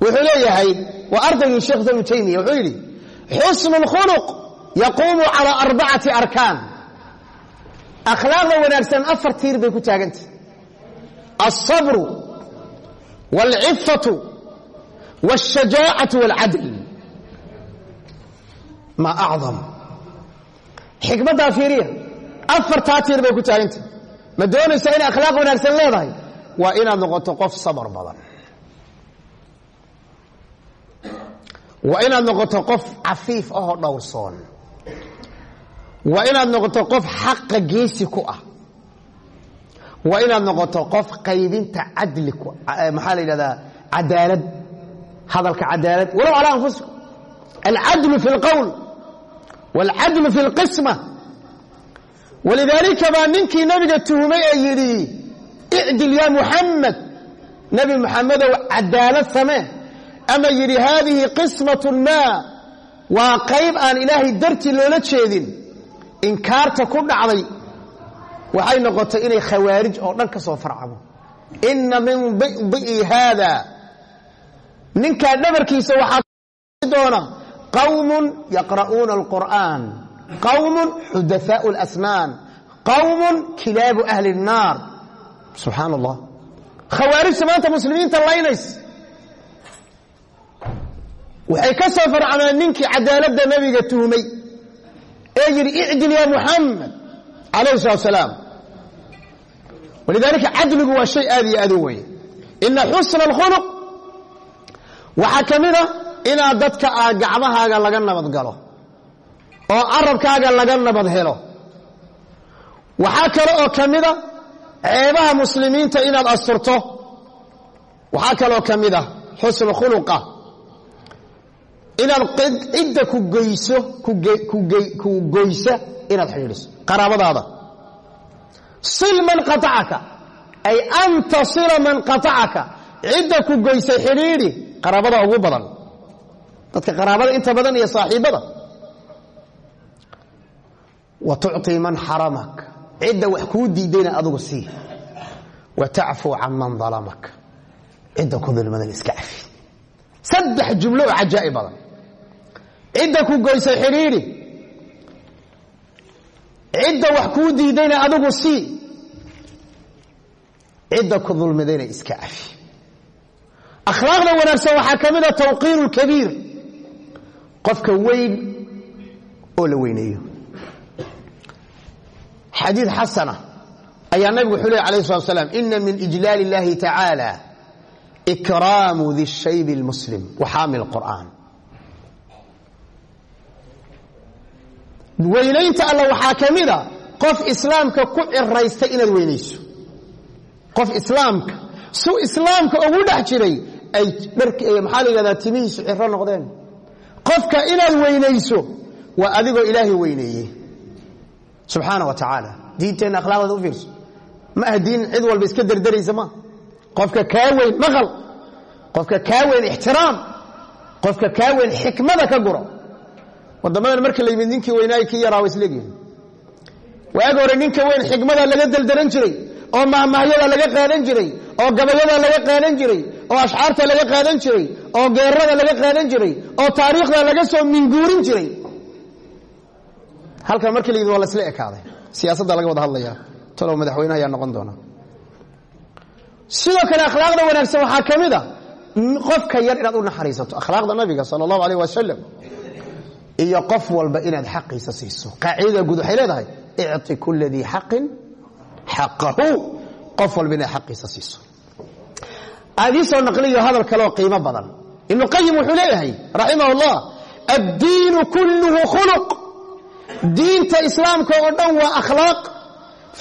wuxuu leeyahay waa ardayu sheekh ibnu taymiya wuxuu yidhi xusnu اlkhuluq yaquumu calaa arbacati arkaan akhlaaqda wanaagsan afar tiir bay ku taagantah alsabru wاlcifatu wاshajaacaةu wاlcadl ma acdam xikmaddaa fiiriya afartaa tiir bay ku taagantah ma doonaysaa inay akhlaaq wanaagsan leedahay waa inaad noqoto qof sabr badan waa inaad noqoto qof cafiif ahoo dhowrsoon waa inaad noqoto qof xaqa geesi ku ah waa inaad noqoto qof qaybinta cadli maxaa la yidhahdaa cadaalad hadalka cadaalad walow calaa anfusikum alcadlu fi اlqowl wاlcadlu fi اlqisma walidaalika baa ninkii nabiga tuhumay ee yidhi icdil ya muxamed nebi muxamedow cadaalad samee ama yidhi haadihi qismaة ma waa qayb aan ilaahay dartii loola jeedin inkaarta ku dhacday waxay noqotay inay khawaarij oo dhan ka soo farcamo ina min di'i haada ninkaa dhabarkiisa waxaa doona qawm yaqra'uuna اlqur'an qawm xudaثaaء اlasnaan qawm kilaabu ahli الnaar subxaan allah khawaarijta maanta muslimiinta laynays waxay ka soo farcameen ninkii cadaaladda nebiga tuhmay ee yidhi icdil ya muxamed calayhi salatu salaam walidaalika cadligu waa shay aad iyo aad u weyn. Ina xusna alkhuluq. Waxaa ka mid a inaad dadka aa gacmahaaga laga nabad galo oo carabkaaga laga nabad helo. Waxaa kale oo ka mida ceebaha muslimiinta inaad asturto. Waxaa kaloo ka mid a xusnu khuluqa inaad cidda ku goysa inaad xidhiidiso qaraabadaada. Sil man qaacaka ay an tasila man qaacaka cidda ku goysa xidhiidi qaraabada ugu badan. Dadka qaraabada inta badan iyo saaxiibada. Wa tucطii man xaramak cidda wax kuu diidayna adugu sii. Wa tacfu can man dalamak. Cidda ku dulmadan iska cafi. Saddex jumlo oo cajaa'i badan cidda ku goysay xidhiidhi. Cidda wax kuu diidayna adigu sii cidda ku dulmidayna iska cafi akhlaaqda wanaagsan waxaa ka mid a tawqiiru lkabiir qofka weyn oo la weyneeyo. Xadiid xasana ayaa nabigu wuxuu ley alayh slat slam ina min ijlaal اllahi tacaala ikraamu di shayb اlmuslim waxaamil qur'aan weynaynta alla waxaa ka mida qof islaamka ku ciraysta inaad weynayso. Qof islaamka. Suu islaamka ugu dhex jiray ay maxaa la yidhahdaa timihiisu ciro noqdeen. Qofka inaad weynayso waa adigoo ilaahay weyneeyey. Subxaana wa tacaala. Diinteenna akhlaaqdeeda u fiirso. Ma aha diin cid walba iska derderaysa ma. Qofka kaa weyn maqal. Qofka kaa weyn ixtiraam. Qofka kaa weyn xikmada ka guro waddamadan marka la yimid ninkii weynaayo kii yaraa wa isleegyihin waagi hore ninka weyn xikmada laga delderan jiray oo mahmahyada laga qaadan jiray oo gabayada laga qaadan jiray oo ashcaarta laga qaadan jiray oo geerada laga qaadan jiray oo taariikhda laga soo minguurin jiray. Halkan markii la yimid waa lasla ekaaday. Siyaasadda laga wada hadlaya talow madaxweynaha ayaa noqon doona. Sidoo kale akhlaaqda wanaagsan waxaa ka mid a qofka yar inaad u naxariisato. Akhlaaqda nabiga sala allahu alayh wasalam iyo qof walba inaad xaqiisa siiso qaacidada guud waxay leedahay icطi kula dii xaqin xaqahu qof walba inaad xaqiisa siiso aad ii soo naqliyo hadal kaleoo qiimo badan ibnu qayim wuxuu leeyahay raximah اllah addiinu kulluhu khuluq diinta islaamka oo dhan waa akhlaaq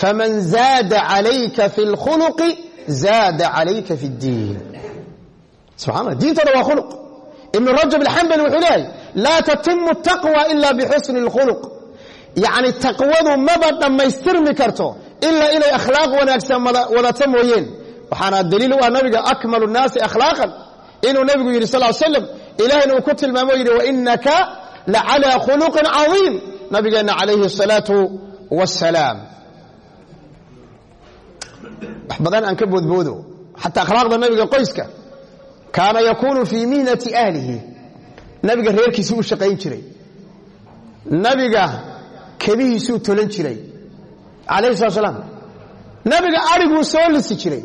faman zaada calayka fi اlkhuluqi zaada calayka fi اddiin subxana diintooda waa khuluq ibn rajab alxambali wuxuu leeyahay laa tatimu taqwa ila bixusni اlkhuluq yacni taqwadu maba dhammaystirmi karto ilaa inay akhlaaq wanaagsan wadato mooyeen waxaana daliil u ah nabiga akmalu nnaasi akhlaaqan inuu nabigu yidhi sal slam ilahayna uu ku tilmaamo yidhi wainaka lacalىa khuluqin cadiim nabigeenna calayhi الsalaau wasalaam wax badan aan ka boodboodo xataa akhlaaqda nabiga qoyska kaana yakunu fii mihnati ahlihi nabiga reerkiisuu u shaqayn jiray. Nabiga kebihiisuu tolan jiray. Alayhi salat slaam nabiga ariguu soo lisi jiray.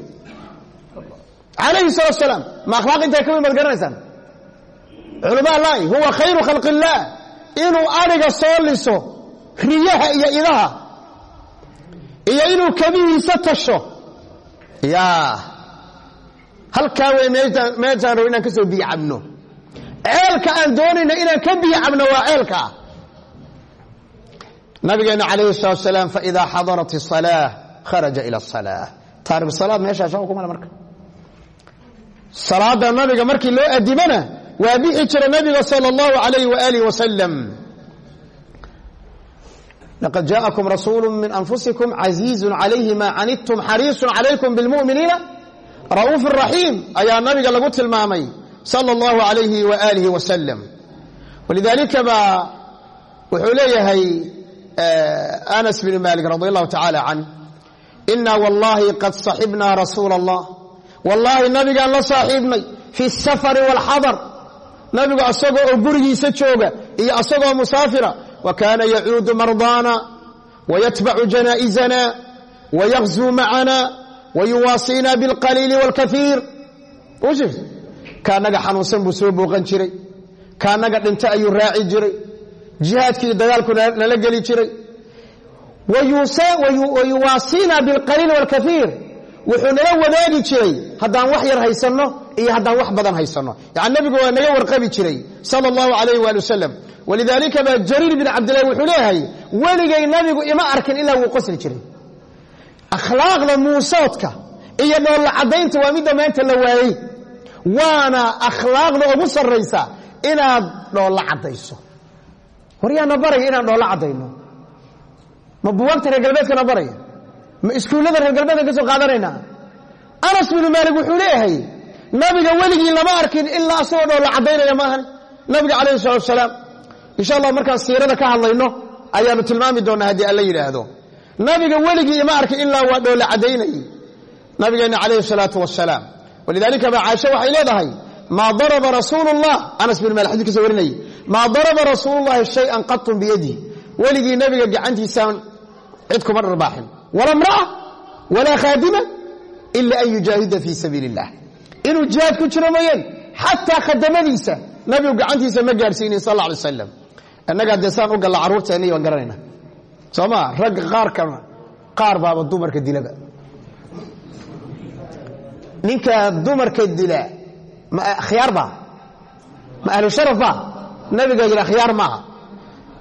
Alayhi salatu salaam. Ma akhlaaq intaa ka baad garanaysaan culamaa lahi huwa khayru khalq illaah inuu ariga soo liso riyaha iyo idaha iyo inuu kebihiisa tasho. Ya halkaa wey meeshaan rabo inaan ka soo biyo cabno ceelka aan doonayno inaan ka biyo cabno waa ceelkaa nabigeena calayhi salatu salaam faidaa xadarat الصalaaة kharaja ilى الصalaaة taariku salaad meeshaa shaqo kumale marka salaada nabiga markii loo adimana waa bixi jira nabiga salى اllahu alayh waalih wasalam laqad jaaءakum rasuulu min anfusikum caziizu calayhi ma canidtum xariisu calaykum biاlmu'miniina ra'uuf raxiim ayaa nabiga lagu tilmaamay sala allahu calayhi wa aalihi wasalam walidaalikaba wuxuu leeyahay eh, anas binu maalik radi allahu tacaala canh inaa wallaahi qad saxibnaa rasuula allah wallaahi nabigaan la saaxiibnay fi asafari waalxadar nabigu asagoo oo gurigiisa jooga iyo asagoo musaafira wa kaana yacuudu mardaana wayatbacu janaa'izana wayaqzuu macana wayuwaasiina bilqaliili wاlkaiir kaanaga xanuunsan buu soo booqan jiray. Kaanaga dhinto ayuu raaci jiray. Jihaadkii dagaalku nala geli jiray. Wayuwaasiina bilqaliil wاlkaiir wuxuu nala wadaagi jiray haddaan wax yar haysanno iyo haddaan wax badan haysanno. Yani nebigu waa naga warqabi jiray sal اllahu alayh wali wasalam walidaalikaba jariir bin cabdillahi wuxuu leeyahay weligay nabigu ima arkin ilaa wuu qosli jiray. Akhlaaqda muusoodka iyo dhoolla caddaynta waa midda maanta la waayey waana akhlaaqda ugu sarraysa inaad dhoolla caddayso. War yaana baraya inaan dhoolla caddayno. Ma buwaagta reer galbeedkana baraya? Ma iskuullada reer galbeedkan ka soo qaadanaynaa? Anas binu maalik wuxuu leeyahay nabiga weligii lama arkin ilaa asagoo dhoolla caddaynaya maahan nabiga calayhi salatu wasalaam insha allah markaan siirada ka hadlayno ayaanu tilmaami doonnaa haddii alla yidhaahdo. Nabiga weligii ima arkin ilaa waa dhoolla caddaynayey nabigeenna calayhi salaatu wasalaam walidaalika baa caaisha waxay leedahay maa daraba rasuulu llah anas bin maalik xadii kaso warinayay maa daraba rasuulu llahi shayan qatun biyadihi weligii nebiga gacantiisaan cid kuma dharbaaxin wala mra'a walaa khaadima ila an yujaahida fii sabiili اllah inuu jihaad ku jiro mooyeen xataa khadamadiisa nabigu gacantiisa ma gaadhsiinin sal alay slam innagaa dee saan u galla carruurteenni baan garanayna soo maa ragga qaarkana qaar baaba dumarka dilaba ninka dumarka dila baa? Ma ahlu sharaf baa? Nabiga yidhi akhyaar maaha.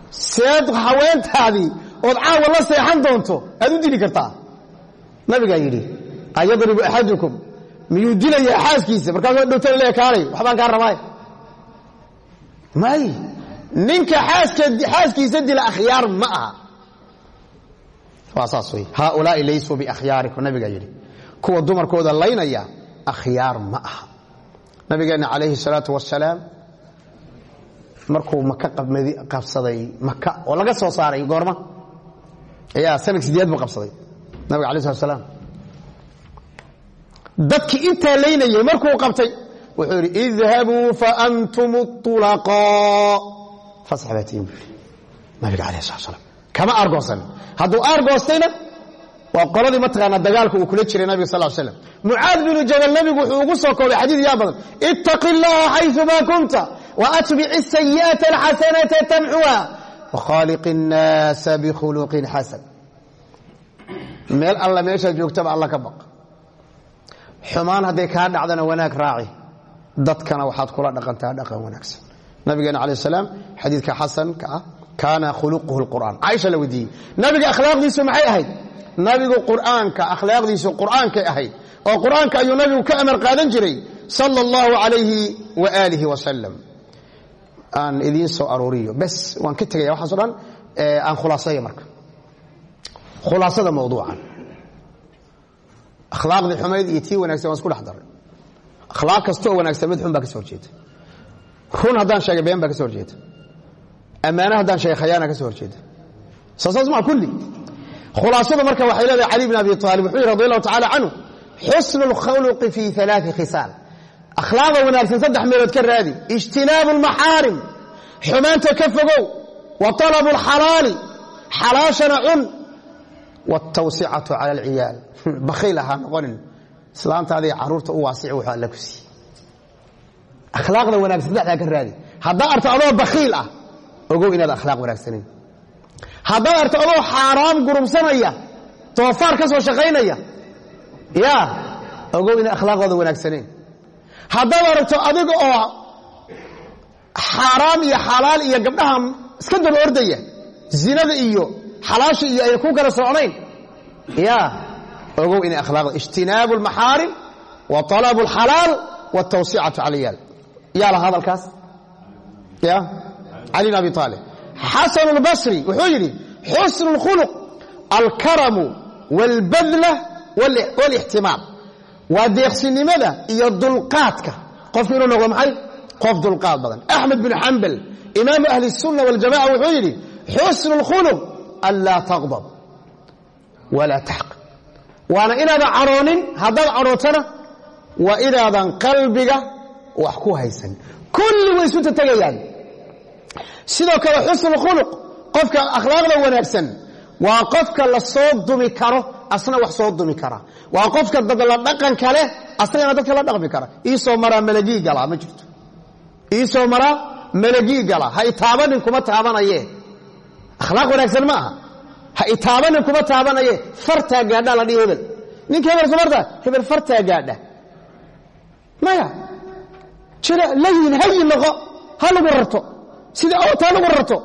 Seed haweentaadii ood caawa la seexan doonto aad u dili kartaa. Nabigaa yidhi ayadribu axadukum? Miyuu dilayaa xaaskiisa? Markaasoo dhowtana le kaalay waxbaan kaa rabaay may ninka xaaskiisa dila akhyaar ma aha. Waa saas wey haaulaai laysuu biakhyaarikum nabigaa yidhi kuwa dumarkooda laynaya akhyaar ma aha. Nabigeenna calayhi salaatu wasalaam markuu maka qabsaday maka oo laga soo saaray goorma ayaa sanadk sideed buu qabsaday nabiga alay slat slaam dadkii intaa laynayay markuu qabtay wuxuu yidhi idhabuu faantum ulaqaa fasax baa yidhi nabiga alayh slat slam kama aargoosan hadduu aargoostayna waa qoladii mataqaana dagaalka uu kula jiray nabiga sal slam mucaad binu jabal nebigu wuxuu ugu soo koobay xadiid yaa badan. Ittaqi llaha xayumaa kunta waatbic sayi'ata alxasanata tamxuha wkhaaliq innaasa bikhuluqin xasan. Meel alla meeshaad joogtaba alla ka baq. Xumaan hadday kaa dhacdana wanaag raaci. Dadkana waxaad kula dhaqantaa dhaqan wanaagsan. Nabigeena cala salaam xadiidka xasanka ah kaana khuluquhu lqur'aan caaisha la weydiiyey. Nabiga akhlaaqdiisu maxay ahayd? Nabigu qur'aanka akhlaaqdiisu qur'aankay ahayd oo qur'aanka ayuu nabigu ka amar qaadan jiray sala اllahu alayhi waaalih wasalam aan idiin soo aruuriyo. Bes waan ka tegaya waxaaso dhan aan khulaasaya marka. Khulaasada mawduucan. Akhlaaqdii xumayd iyo tii wanagsan waan isku dhex daray. Akhlaaq kastaoo wanaagsan mid xun baa ka so horjeeda. Run haddaan sheegay been baa ka so horjeeda. Ammaano haddaan sheegay khayaana ka so horjeeda. Soosaas maa kulli khulaasada marka waxay leedahay cali bn abi aalib wuxuu yihi radi allahu tacala canhu xusnu اlkhuluqi fi alaai khisaal akhlaaqda wanaagsan saddex meelood ka raadi ijtinaabu اlmaxaarim xumaanta ka fogow wa طalabu اlxalaali xalaashana cun wاtawsicatu cala alciyaal *laughs* bakhiil ahaa noqonin islaantaadiga carruurta u waasici wuxuu alla ku siiye akhlaaqda wanaagsan saddexdaa ka raadi haddaa arto adoo bakhiil ah ogow inaad akhlaaq wanaagsanayn haddaad arto adoo xaaraam gurubsanaya toofaar ka soo shaqaynaya. Yaa ogow inay akhlaaqooda wanaagsaneen. Haddaad aragto adiga oo xaaraam iyo xalaal iyo gabdhaha iska daba ordaya zinada iyo xalaasha iyo ay ku kala socnayn. Yaa ogow inay akhlaaqda ijtinaabu almaxaarim wa talabu alxalaal wاtawsicatu calayaal yaa laha hadalkaas. Ya cali bin abi aalib xasan اlbasri wuxuu yidhi xusn اlkhuluq alkaramu wاlbadla wاlاxtimaal waa deeqsinimada iyo dulqaadka qofku inuu noqdo maxay qof dulqaad badan axmed bin xambal imaamu ahli الsunna wاljamaca wuxuu yidhi xusn اlkhuluq anlaa taqdab walaa taxqib waana inaadan cadhoonin haddaad cadhootana waa inaadan qalbiga wax ku haysan kulli way isu tategayaan sidoo kale xusn khuluq qofka akhlaaqda wanaagsan waa qofka la soo dumi karo asna wax soo dumi kara. Waa qofka dad la dhaqan kale asagana dadka la dhaqmi kara. Iisoo maraa malagii galaa ma jirto. Iisoo maraa malagii gala ha itaabanin kuma taabanaye akhlaaq wanaagsan ma aha. Ha itaabanin kuma taabanaye fartaa gaadhaa la dhihi hebel. Ninka hebel somarta hebel fartaa gaadha. Maya jira layin hayin noqo ha lagu rarto sida awtaa lagu rarto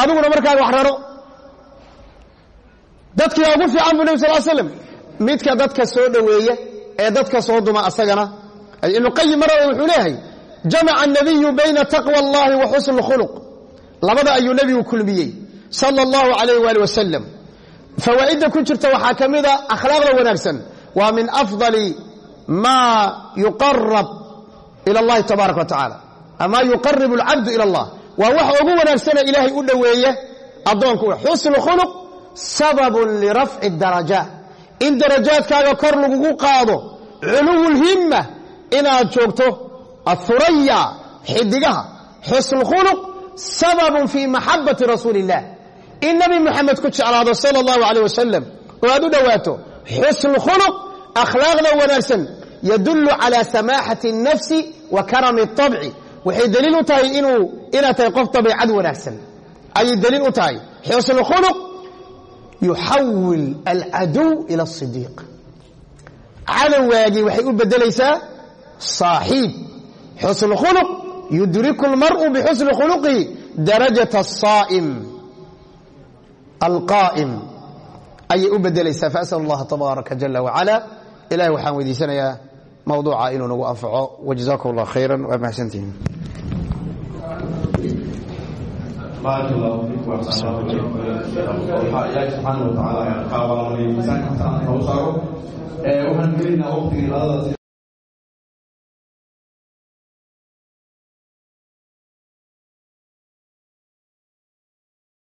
adiguna markaaga wax raro dadkii ugu fiican bu nebi sal slam midka dadka soo dhoweeya ee dadka soo duma asagana ibnu qayim maraba wuxuu leeyahay jamaca الnabiyu bayna taqwى اllahi wa xusn اkhuluq labada ayuu nebigu kulmiyey sal اllahu alayh wali wasalam fawaa'idda ku jirta waxaa ka mida akhlaaqda wanaagsan waa min afضali ma yuqarab ilى اllahi tabaaraka wa tacala ama yuqarib اlcabdu ilى اllah waa waxa ugu wanaagsana ilaahay u dhoweeya addoonku xusn khuluq sababun lirafci darajaat in darajaadkaaga kor lagugu qaado culuwu lhimma inaad joogto athuraya xidigaha xusn khuluq sababun fii maxabati rasuuli illah in nabi moxamed ku jeclaado sala allahu alayh wasalam oo aad u dhowaato xusnu khuluq akhlaaqda wanaagsan yadullu calaa samaaxati الnafsi wa karami الطabci waxay daliil u tahay inaad tahay qof dabiicad wanaagsan. Ayay daliil u tahay. Xusnu khuluq yuxawil alcadow ila asidiiq cadowgaagii waxay u bedelaysaa saaxiib. Xusnu khuluq yudriku lmar'u bixusni khuluqihi darajata asaa'im alqaa'im. Ayay u bedelaysaa faasal allaha tabaaraka jala wacala ilahay waxaan weydiisanayaa mawduuca inuu nagu anfaco. Wajazakum allah khayra waa mahadsantihin allahu fiikum waxsan waxaa ilaahi subxaana wa tacaala ka abaalmariyay miisaanka xasanaadka u saaro waxaan gelinaa waqtigii labadaas